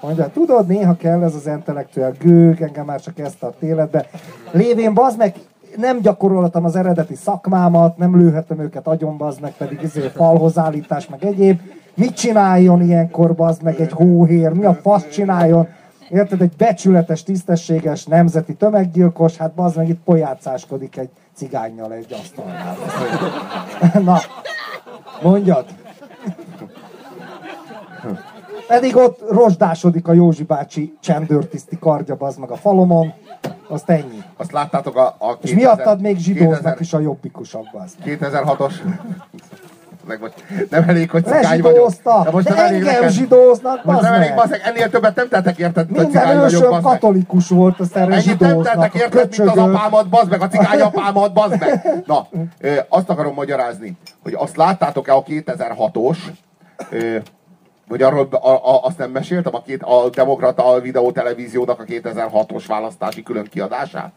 Mondja, tudod, néha kell ez az intellektuál gőg, engem már csak ezt a életbe. Lévén bazd meg, nem gyakoroltam az eredeti szakmámat, nem lőhetem őket agyon, bazd meg, pedig izé falhozállítás, meg egyéb. Mit csináljon ilyenkor, bazd meg egy hóhér, mi a fasz csináljon? Érted, egy becsületes, tisztességes nemzeti tömeggyilkos, hát bazd meg itt pojácáskodik egy cigányjal egy asztalnál. Na, mondjad. Pedig ott rozsdásodik a Józsi bácsi csendőrtiszti kardja, az meg a falomon, azt ennyi. Azt láttátok a, a 2000, És miattad még zsidóznak 2000, is a jobbikusak, az. 2006-os meg most nem elég, hogy cigány vagyok. De most nem elég engem zsidóznak, Most nem elég, baszeg, ennél többet nem tettek érted, hogy cigány vagyok, bazd katolikus volt, azt erre Ennyit nem tettek érted, mint az apámat, bazd meg, a cigány apámat, bazd meg. Na, azt akarom magyarázni, hogy azt láttátok-e a 2006-os vagy arról a, a, azt nem meséltem, a, két, a Demokrata videótelevíziónak a 2006-os választási külön kiadását?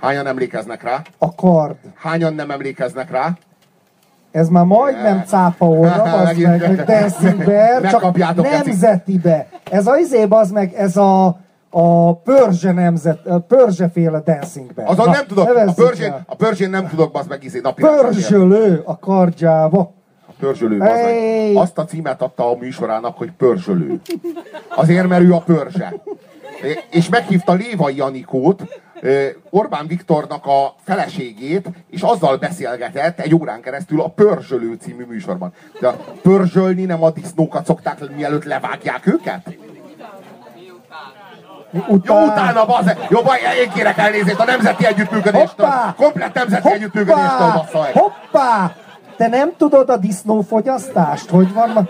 Hányan emlékeznek rá? A kard. Hányan nem emlékeznek rá? Ez már majdnem cápa óra, az meg, meg Dancing Bear, csak nemzetibe. Ez a izé, az meg, ez a, a Pörzse nemzet, a Pörzse féle Dancing Bear. Azon nem tudok, a Pörzsén, a Pörzsén nem tudok, az meg izé napi Pörzsölő a kardjába. Pörzsölő, hey. Azt a címet adta a műsorának, hogy Pörzsölő. Azért, mert ő a Pörzse. És meghívta Lévai Janikót, Orbán Viktornak a feleségét, és azzal beszélgetett egy órán keresztül a Pörzsölő című műsorban. De pörzsölni nem a disznókat szokták, mielőtt levágják őket? Után. Jó, utána, bazze! Jó, baj, én kérek elnézést a nemzeti együttműködéstől. Hoppá! Komplet nemzeti Hoppá! együttműködéstől, bassza. Hoppá! Te nem tudod a disznófogyasztást? Hogy van?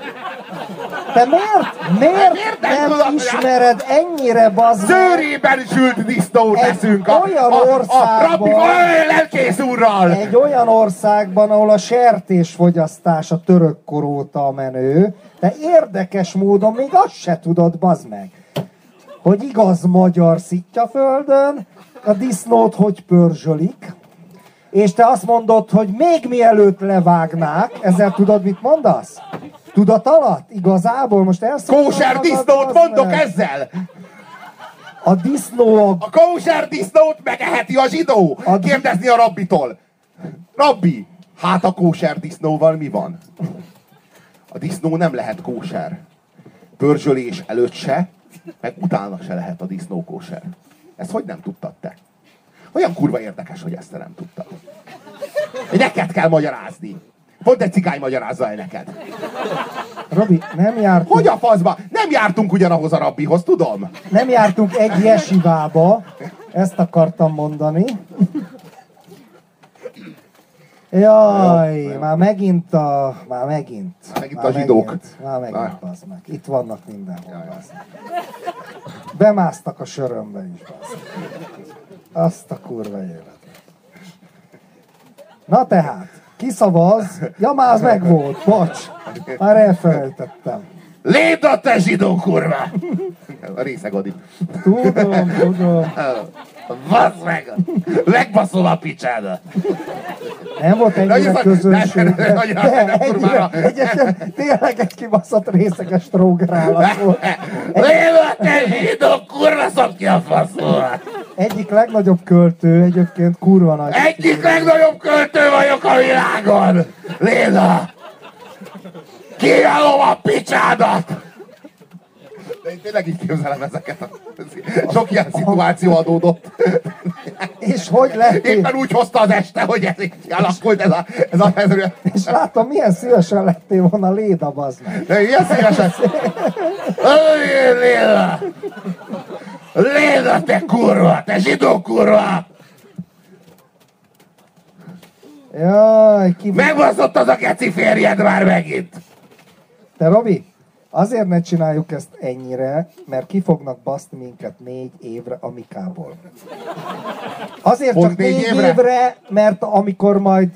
Te miért, miért, miért nem, nem ismered ennyire bazd Zőrében sült disznót teszünk a, olyan országban, a, a úrral. Egy olyan országban, ahol a sertésfogyasztás a török koróta a menő, de érdekes módon még azt se tudod, bazd meg, hogy igaz magyar szitja földön, a disznót hogy pörzsölik, és te azt mondod, hogy még mielőtt levágnák, ezzel tudod, mit mondasz? Tudat alatt? Igazából most elszóltam. Kóser disznót mondok meg. ezzel! A disznó... A, kóser disznót megeheti a zsidó! A Kérdezni a rabbitól. Rabbi, hát a kóser disznóval mi van? A disznó nem lehet kóser. Pörzsölés előtt se, meg utána se lehet a disznó kóser. Ezt hogy nem tudtad te? Olyan kurva érdekes, hogy ezt te nem tudtad. Neked kell magyarázni. Pont egy cigány magyarázza el neked. Robi, nem jártunk... Hogy a faszba? Nem jártunk ugyanahoz a rabbihoz, tudom. Nem jártunk egy jesivába. Ezt akartam mondani. Jaj, jó, már megint a... Már megint. Már megint már a zsidók. Megint, már megint, az meg. Itt vannak mindenhol, jaj, Bemásztak a sörömbe is, bazd. Azt a kurva élet. Na tehát, kiszavaz. Ja, már az meg volt, bocs. Már elfelejtettem. Lépd a te zsidó kurva! A részeg Adi. Tudom, tudom. Basz meg! Megbaszol a picsádat! Nem volt ennyire közönség. Egyébként tényleg egy kibaszott részeges trógerállat volt. Te zsidó kurva, szab ki a faszóra! Egyik legnagyobb költő, egyébként kurva nagy. Egyik legnagyobb költő vagyok a világon! Léna! Kiállom a picsádat! De én tényleg így képzelem ezeket. A... Sok ilyen szituáció adódott. És hogy lett? Éppen úgy hozta az este, hogy ez így alakult ez a, ez a ez És látom, milyen szívesen lettél volna Léda, bazd meg. De ilyen szívesen. Léda! Léda, te kurva! Te zsidó kurva! Jaj, ki... Megbaszott az a keci férjed már megint! Te Robi, azért ne csináljuk ezt ennyire, mert ki fognak baszni minket négy évre a Mikából. Azért Pont csak négy, négy évre? évre, mert amikor majd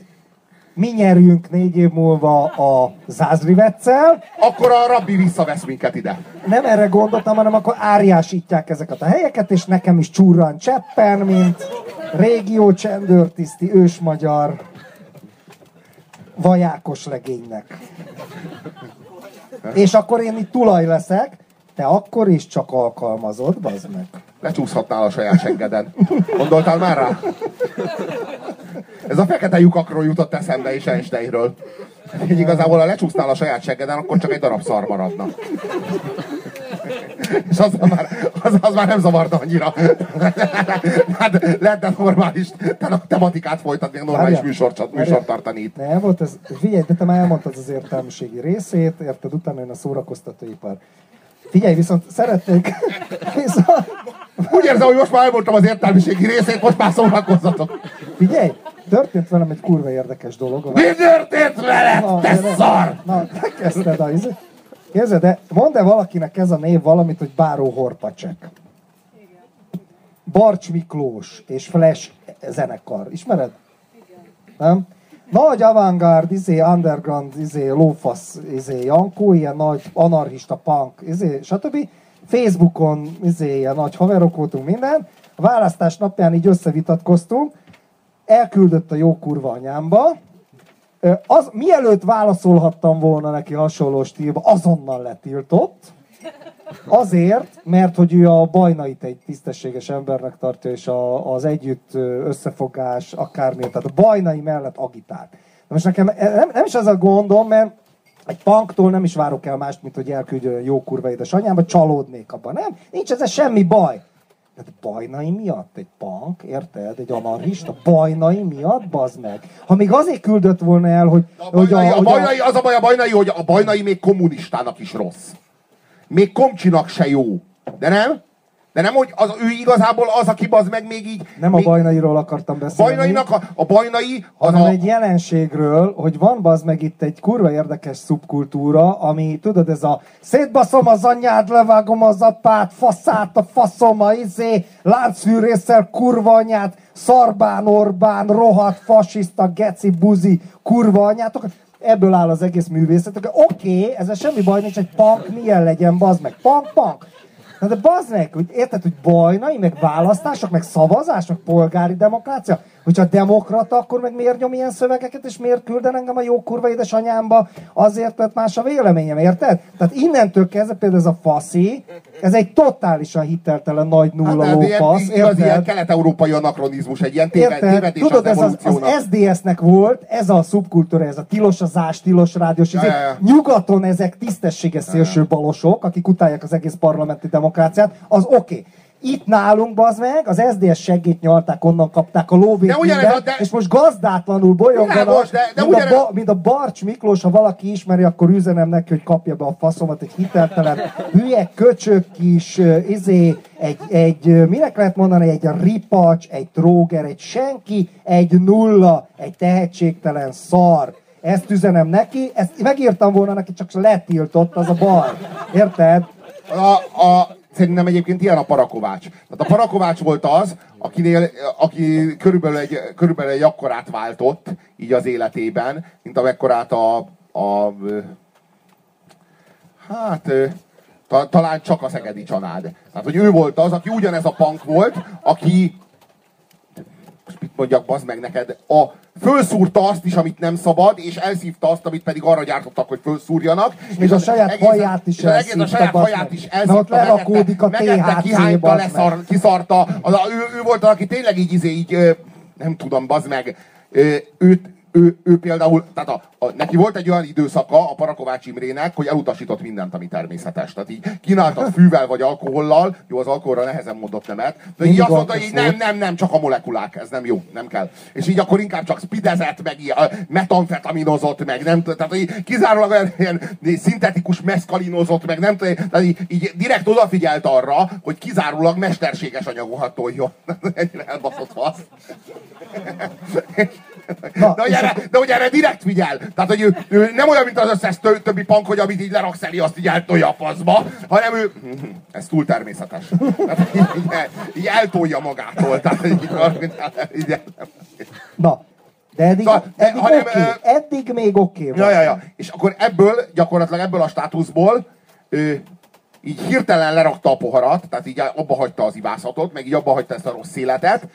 mi nyerjünk négy év múlva a Zázriveccel. Akkor a rabbi visszavesz minket ide. Nem erre gondoltam, hanem akkor áriásítják ezeket a helyeket, és nekem is csúran cseppen, mint régió csendőrtiszti ősmagyar vajákos legénynek. És akkor én itt tulaj leszek, te akkor is csak alkalmazod, bazd meg. Lecsúszhatnál a saját seggeden. Gondoltál már rá? Ez a fekete lyukakról jutott eszembe is Einsteinről. Így igazából, ha lecsúsznál a saját seggeden, akkor csak egy darab szar maradna. És az már, az, az már nem zavarta annyira. Hát lehetne normális tematikát folytatni, a normális műsort, műsort tartani itt. Nem volt ez, figyelj, de te már elmondtad az értelmiségi részét, érted, utána jön a szórakoztatóipar. Figyelj, viszont szeretnék... Viszont... Úgy érzem, hogy most már elmondtam az értelmiségi részét, most már szórakozzatok. Figyelj, történt velem egy kurva érdekes dolog. Mi történt veled, te szar? Na, te kezdted a izé. Kézzel, de mondd-e valakinek ez a név valamit, hogy Báró Horpacsek? Barcs Miklós és Flash zenekar. Ismered? Igen. Nem? Nagy avantgárd, izé, underground, izé, lófasz, izé, Jankó, ilyen nagy anarchista punk, izé, stb. Facebookon, izé, ilyen nagy haverok voltunk minden. A választás napján így összevitatkoztunk. Elküldött a jó kurva anyámba, Az, mielőtt válaszolhattam volna neki hasonló stílba, azonnal letiltott. Azért, mert hogy ő a bajnait egy tisztességes embernek tartja, és a, az együtt összefogás, akármi, tehát a bajnai mellett agitál. De most nekem nem, nem is az a gondom, mert egy punktól nem is várok el mást, mint hogy elküldjön jó kurva édesanyámba, csalódnék abban. Nem, nincs ez semmi baj. De bajnai miatt egy punk, érted? Egy anarchista bajnai miatt, bazd meg. Ha még azért küldött volna el, hogy... A bajnai, hogy a, a bajnai, az a baj a bajnai, hogy a bajnai még kommunistának is rossz. Még komcsinak se jó. De nem? De nem, hogy az, ő igazából az, aki az meg még így... Nem még... a bajnairól akartam beszélni. Bajnainak a, a bajnai... Az hanem a... egy jelenségről, hogy van az meg itt egy kurva érdekes szubkultúra, ami tudod, ez a szétbaszom az anyád, levágom az apát, faszát a faszom, a izé, láncfűrészsel kurva anyád, szarbán Orbán, rohadt, fasiszta, geci, buzi, kurva anyátok ebből áll az egész művészet. Oké, okay, ezzel semmi baj nincs, egy punk milyen legyen, bazd meg. Punk, punk. Na de bazd meg, hogy érted, hogy bajnai, meg választások, meg szavazás, polgári demokrácia? Hogyha demokrata, akkor meg miért nyom ilyen szövegeket, és miért külden engem a jó kurva édesanyámba azért, mert más a véleményem, érted? Tehát innentől kezdve például ez a faszi, ez egy totálisan hiteltelen nagy nulla hát, lófasz, ilyen, érted? ilyen kelet-európai anakronizmus, egy ilyen téved, tévedés Tudod, ez az, az SDS-nek volt, ez a szubkultúra, ez a tilosazás, tilos rádiós, ja, ja, ja. nyugaton ezek tisztességes szélső balosok, akik utálják az egész parlamenti demokráciát, az oké. Okay itt nálunk, bazd meg, az SDS segít nyalták, onnan kapták a lóvét de minden, de... és most gazdátlanul bolyonganak, de, de mint, ugyanez... a, mint a Barcs Miklós, ha valaki ismeri, akkor üzenem neki, hogy kapja be a faszomat, egy hiteltelen hülye köcsök is, izé, egy, egy, minek lehet mondani, egy ripacs, egy tróger, egy senki, egy nulla, egy tehetségtelen szar. Ezt üzenem neki, ezt megírtam volna neki, csak letiltott, az a baj. Érted? A, a, Szerintem egyébként ilyen a Parakovács. Tehát a Parakovács volt az, akinél, aki körülbelül egy, körülbelül egy akkorát váltott így az életében, mint amekkorát a, a hát ta, talán csak a Szegedi család. Tehát, hogy ő volt az, aki ugyanez a punk volt, aki mit mondjak, bazd meg neked, a fölszúrta azt is, amit nem szabad, és elszívta azt, amit pedig arra gyártottak, hogy fölszúrjanak. És, és a saját egész, haját is elszívta. A saját haját is elszívta. ott lerakódik a THC, kihányta, leszar, kiszarta. Az, ő, ő volt, aki tényleg így, izé, így, nem tudom, bazd meg, őt, ő, ő például, tehát a, a, neki volt egy olyan időszaka a Parakovács Imrének, hogy elutasított mindent, ami természetes. Tehát így kínáltak fűvel vagy alkohollal, jó, az alkoholra nehezen mondott nemet, de így azt mondta, hogy nem, nem, nem, csak a molekulák, ez nem jó, nem kell. És így akkor inkább csak spidezett, meg ilyen metamfetaminozott, meg nem tehát így kizárólag olyan ilyen szintetikus meszkalinozott, meg nem tehát így, így direkt odafigyelt arra, hogy kizárólag mesterséges anyagokat toljon. Ennyire elbaszott fasz. Na, hogy erre, de hogy erre direkt figyel. Tehát, hogy ő, ő nem olyan, mint az összes többi pank, hogy amit így leraksz elé, azt így eltolja a faszba, hanem ő... Ez túl természetes. Tehát, így, így, így eltolja magától. Tehát, így, így, Na, de eddig, szóval, eddig, hanem, okay. eddig még oké okay Ja, ja, ja. És akkor ebből, gyakorlatilag ebből a státuszból ő, így hirtelen lerakta a poharat, tehát így abba hagyta az ivászatot, meg így abba hagyta ezt a rossz életet,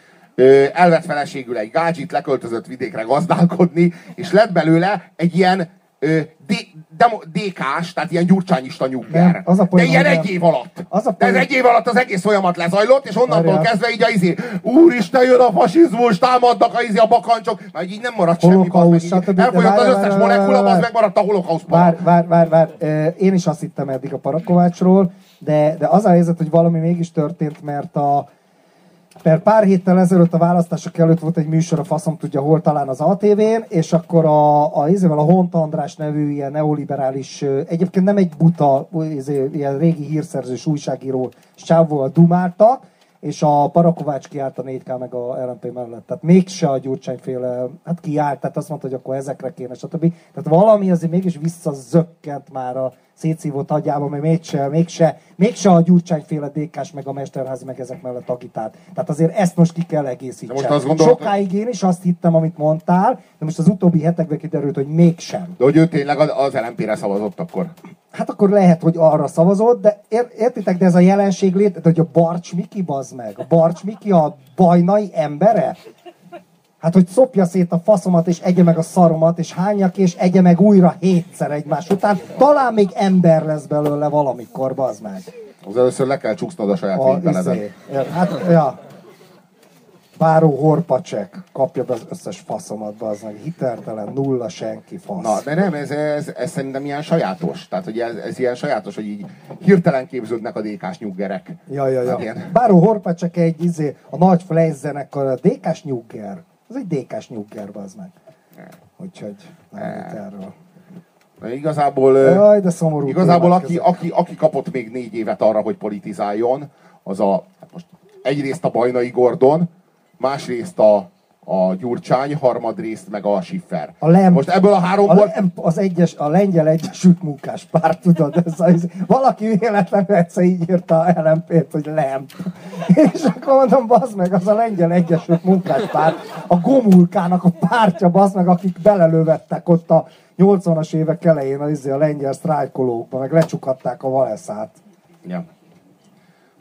elvett feleségül egy gádzsit, leköltözött vidékre gazdálkodni, és lett belőle egy ilyen DK-s, tehát ilyen gyurcsányista nyugger. De ilyen egy év alatt. Az a De ez egy év alatt az egész folyamat lezajlott, és onnantól Várjál. kezdve így a izé, úristen, jön a fasizmus, támadnak a izé a bakancsok, mert így nem maradt semmi. Elfolyott az összes molekula, az megmaradt a holokauszban. Vár, vár, vár, vár. Én is azt hittem eddig a Parakovácsról, de, de az a helyzet, hogy valami mégis történt, mert a, mert pár héttel ezelőtt a választások előtt volt egy műsor, a faszom tudja hol, talán az ATV-n, és akkor a, a, izével, a Hont András nevű ilyen neoliberális, egyébként nem egy buta, izé, ilyen régi hírszerzős újságíró csávóval dumáltak, és a Parakovács kiállt a 4K meg a LNP mellett. Tehát mégse a Gyurcsányféle, hát kiállt, tehát azt mondta, hogy akkor ezekre kéne, stb. Tehát valami azért mégis visszazökkent már a szétszívott agyába, mert mégse, mégse, mégse a gyurcsányféle dékás, meg a mesterházi, meg ezek mellett agitált. Tehát azért ezt most ki kell egészíteni. Most azt gondolod, Sokáig én is azt hittem, amit mondtál, de most az utóbbi hetekben kiderült, hogy mégsem. De hogy ő tényleg az LMP-re szavazott akkor? Hát akkor lehet, hogy arra szavazott, de értitek, de ez a jelenség lét, de hogy a Barcs Miki bazd meg, a Barcs Miki a bajnai embere, Hát, hogy szopja szét a faszomat, és egye meg a szaromat, és hányak, és egye meg újra hétszer egymás után. Talán még ember lesz belőle valamikor, bazd meg. Az először le kell csúsznod a saját a, izé, Hát, ja. Báró Horpacsek kapja be az összes faszomat, az meg hiteltelen, nulla senki fasz. Na, de nem, ez, ez, ez szerintem ilyen sajátos. Tehát, hogy ez, ez ilyen sajátos, hogy így hirtelen képződnek a DK-s nyuggerek. Ja, ja, ja. Hát ilyen... Báró Horpacsek egy izé, a nagy zenekar, a DK-s nyugger. Ez egy DK-s nyugger, az meg. Úgyhogy nem erről. Igazából, Jaj, de szomorú igazából aki, aki, aki, kapott még négy évet arra, hogy politizáljon, az a, hát most egyrészt a Bajnai Gordon, másrészt a, a Gyurcsány, harmadrészt meg a Schiffer. A LEMP, Most ebből a háromból... A LEMP, az egyes, a lengyel egyesült munkáspárt, tudod, ez az, valaki véletlenül egyszer így írta a LMP-t, hogy LEMP. És akkor mondom, bazd meg, az a lengyel egyesült munkáspárt, a Gomulkának a pártja, bazd meg, akik belelővettek ott a 80-as évek elején a, izé, a lengyel sztrájkolókba, meg lecsukatták a Valeszát. Ja.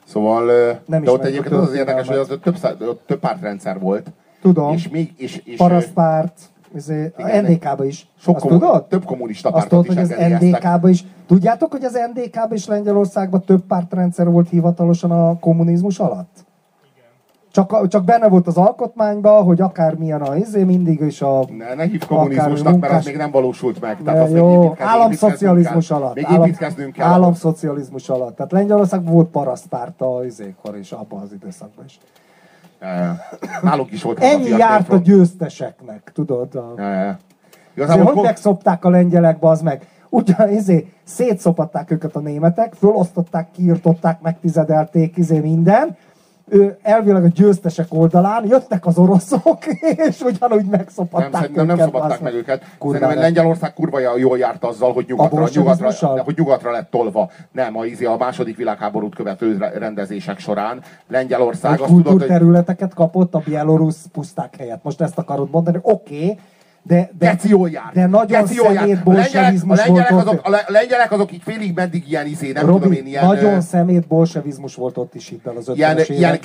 Szóval, nem de ott egyébként az az érdekes, hogy az több, több pártrendszer volt. Tudom. És még, és, és, Parasztpárt, izé, a NDK-ba is. Sok Azt komu- tudod? Több kommunista pártot tudod, hogy az NDK-ba is. Tudjátok, hogy az NDK-ba is Lengyelországban több pártrendszer volt hivatalosan a kommunizmus alatt? Csak, csak benne volt az alkotmányban, hogy akármilyen a izé, mindig is a... Ne, ne hív kommunizmusnak, munkás... mert az még nem valósult meg. Tehát az jó, államszocializmus alatt. Még állam, építkeznünk kell. Államszocializmus alatt. Tehát Lengyelország volt parasztpárt a izékor is, abban az időszakban is. Náluk is volt. Ennyi a járt a győzteseknek, tudod? A... Ja. Igazából hogy megszopták a lengyelek, az meg. Ugyan, izé, szétszopatták őket a németek, fölosztották, kiirtották, megtizedelték, izé minden, ő elvileg a győztesek oldalán, jöttek az oroszok, és ugyanúgy megszopatták nem, őket. Nem, nem szopatták meg őket. Szerintem lett. Lengyelország kurva jól járt azzal, hogy nyugatra, nyugatra, hogy nyugatra lett tolva. Nem, a, izé, a második világháborút követő rendezések során Lengyelország... Hogy kultúrterületeket kapott a bielorusz puszták helyett. Most ezt akarod mondani, oké, okay, de, de, Geci jól jár. De nagyon Geci jól szemét bolsevizmus a lengyelek, volt azok, a lengyelek azok így félig meddig ilyen izé, nem Robi, tudom én, ilyen... nagyon szemét bolsevizmus volt ott is itt az Ilyen, ilyen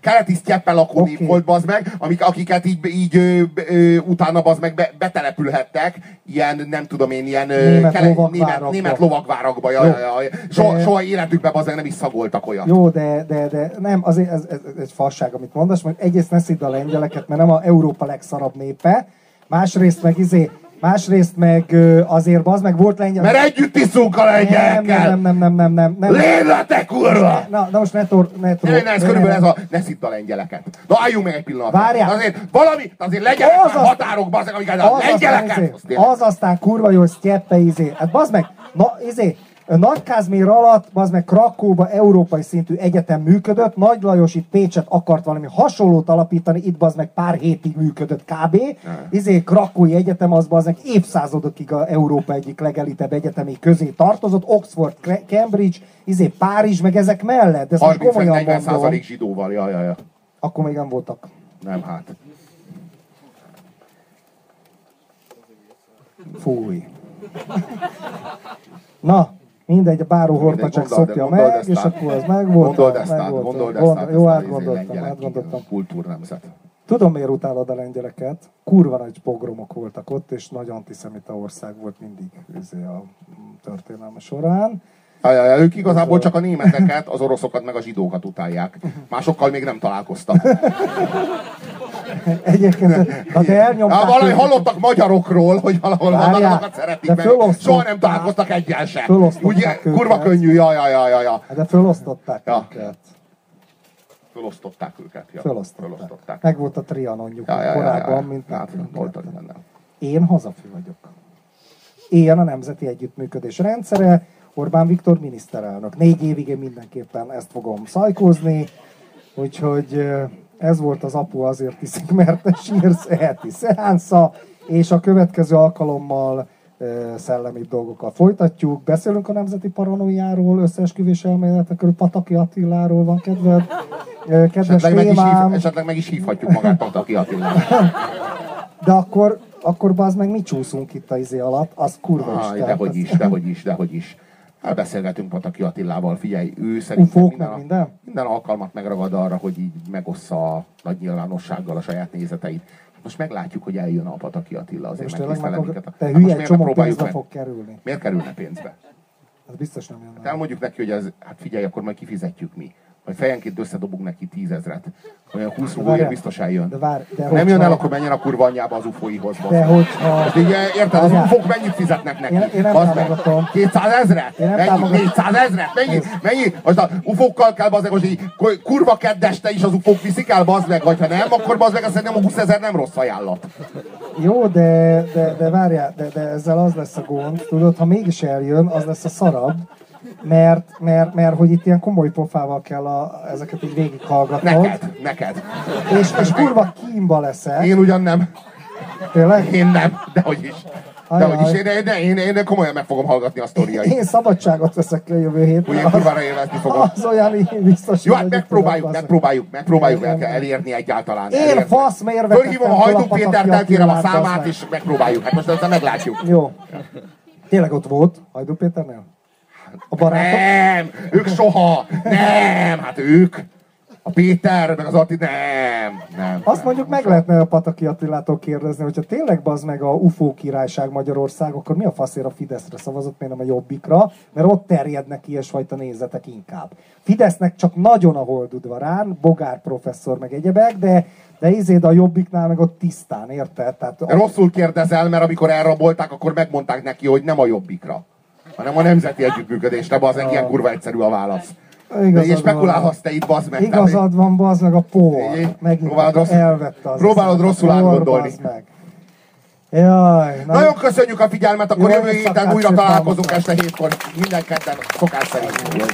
keleti sztyeppel lakó okay. volt bazd meg, amik, akiket így, így ö, ö, utána bazd meg be, betelepülhettek, ilyen nem tudom én, ilyen német, kele, lovagvárakba. német, német lovagvárakba. Ja, ja, ja. So, de, soha életükben bazd meg nem is szagoltak olyat. Jó, de, de, de nem, azért ez, ez, ez, ez fasság, amit mondasz, mert egyrészt ne szidd a lengyeleket, mert nem a Európa legszarabb népe, másrészt meg izé, másrészt meg azért az meg volt lengyel. Mert együtt iszunk a lengyelkel! Nem, nem, nem, nem, nem, nem. Léle, te kurva! Na, na most ne tor, ne tor. Ne, ne, ez körülbelül ez a, ne szidd a lengyeleket. Na, álljunk meg egy pillanat. Várjál. Azért valami, azért legyenek az már határok, bazd meg, amiket a lengyeleket. Az aztán kurva jó, sztyeppe izé. Hát bazd meg, na, izé, nagy Kázmér alatt, az meg Krakóba európai szintű egyetem működött, Nagy Lajos itt Pécset akart valami hasonlót alapítani, itt az meg pár hétig működött kb. Izé Krakói Egyetem az az meg évszázadokig a Európa egyik legelitebb egyetemi közé tartozott, Oxford, Cambridge, izé Párizs, meg ezek mellett. Ez 30 komolyan 40 zsidóval, ja, ja, ja. Akkor még nem voltak. Nem, hát. Fúj. Na, Mindegy, a báró horpa csak szopja meg, és akkor az meg volt. Gondold ezt át, gondold ezt át. Jó, átgondoltam, átgondoltam. Kultúrnemzet. Tudom, miért utálod a lengyeleket. Kurva nagy pogromok voltak ott, és nagy antiszemita ország volt mindig izé, a történelme során. Ajaj, ők igazából csak a németeket, az oroszokat, meg a zsidókat utálják. Másokkal még nem találkoztak. Egyébként, na de elnyomták... Ja, valami hallottak magyarokról, hogy valahol magyarokat szeretik meg. Soha nem találkoztak egyen se. Ugye, kurva könnyű, ja, ja, ja, ja. ja. De fölosztották ja. őket. Fölosztották őket, ja. Fölosztották. Fölosztották. Meg volt a trianonjuk ja, ja, korábban, ja, ja. mint hát, benne. Én hazafű vagyok. Én a Nemzeti Együttműködés rendszere, Orbán Viktor miniszterelnök. Négy évig én mindenképpen ezt fogom szajkózni, úgyhogy ez volt az apu azért iszik, mert a sírsz eheti szeánsza, és a következő alkalommal szellemi dolgokkal folytatjuk. Beszélünk a nemzeti paranoiáról, összeesküvés elméletekről, Pataki Attiláról van kedved. Kedves esetleg, meg is hív, esetleg meg is hívhatjuk magát Pataki Attiláról. De akkor, akkor az meg mi csúszunk itt a izé alatt, az kurva ah, is. Dehogy is, dehogy is, dehogy is. Hát beszélgetünk Pataki Attilával, figyelj, ő szerintem minden, minden? minden alkalmat megragad arra, hogy így megossza a nagy nyilvánossággal a saját nézeteit. Most meglátjuk, hogy eljön a Pataki Attila azért Most tényleg megtisztel meg, minket. te Hát hülye, csomó próbáljuk pénzbe meg? fog kerülni. Miért kerülne pénzbe? Ez biztos nem jön. Hát elmondjuk neki, hogy ez, hát figyelj, akkor majd kifizetjük mi. Majd fejenként összedobunk neki tízezret. Olyan 20 rugóért várjál, biztos eljön. De vár, de nem jön el, akkor menjen a kurva anyjába az ufóihoz. De hogyha... Így, érted, az ufók mennyit fizetnek neki? Én- én nem meg. támogatom. 200 ezret? Én nem Mennyi? támogatom. 400 ezret? Mennyi? Mennyi? Most a ufókkal kell, bazd meg, most így ku- kurva keddeste is az ufók viszik el, bazd meg, vagy ha nem, akkor bazd meg, azt szerintem a 20 ezer nem rossz ajánlat. Jó, de, de, de várjál, de, de ezzel az lesz a gond, tudod, ha mégis eljön, az lesz a szarabb, mert, mert, mert hogy itt ilyen komoly pofával kell a, ezeket így végighallgatnod, Neked, neked. és, és kurva kínba leszel, Én ugyan nem. tényleg? Én nem, de hogy is. De hogy is, én, én, én, én komolyan meg fogom hallgatni a sztoriait. Én szabadságot veszek le jövő héten, én az, kurvára élvezni fogom. az olyan így biztos, Jó, hát megpróbáljuk, megpróbáljuk, megpróbáljuk el, elérni egyáltalán. Én elérni. fasz miért vetettem Fölhívom a Hajdú Pétert, elkérem a számát, és megpróbáljuk. Hát most ezt meglátjuk. Jó. Tényleg ott volt Hajdú Péternél? A barátok? Nem, ők soha. Nem, hát ők. A Péter, meg az Atti, nem. nem Azt nem, mondjuk meg lehetne a Pataki Attilától kérdezni, hogyha tényleg bazd meg a UFO királyság Magyarország, akkor mi a faszért a Fideszre szavazott, miért nem a Jobbikra, mert ott terjednek ilyesfajta nézetek inkább. Fidesznek csak nagyon a holdudvarán, Bogár professzor meg egyebek, de de izéd a Jobbiknál meg ott tisztán, érted? Tehát rosszul kérdezel, mert amikor elrabolták, akkor megmondták neki, hogy nem a jobbikra, hanem a nemzeti együttműködésre, az egy ilyen kurva egyszerű a válasz. Igazad és spekulálhatsz te itt, bazd meg. Igazad van, bazd meg a. Így, Megint próbálod rossz- elvette az próbálod rosszul átgondolni. bazd Meg. Jaj, na, Nagyon köszönjük a figyelmet, akkor jövő héten újra találkozunk este hétkor, minden kedden szokás szerint. Jó.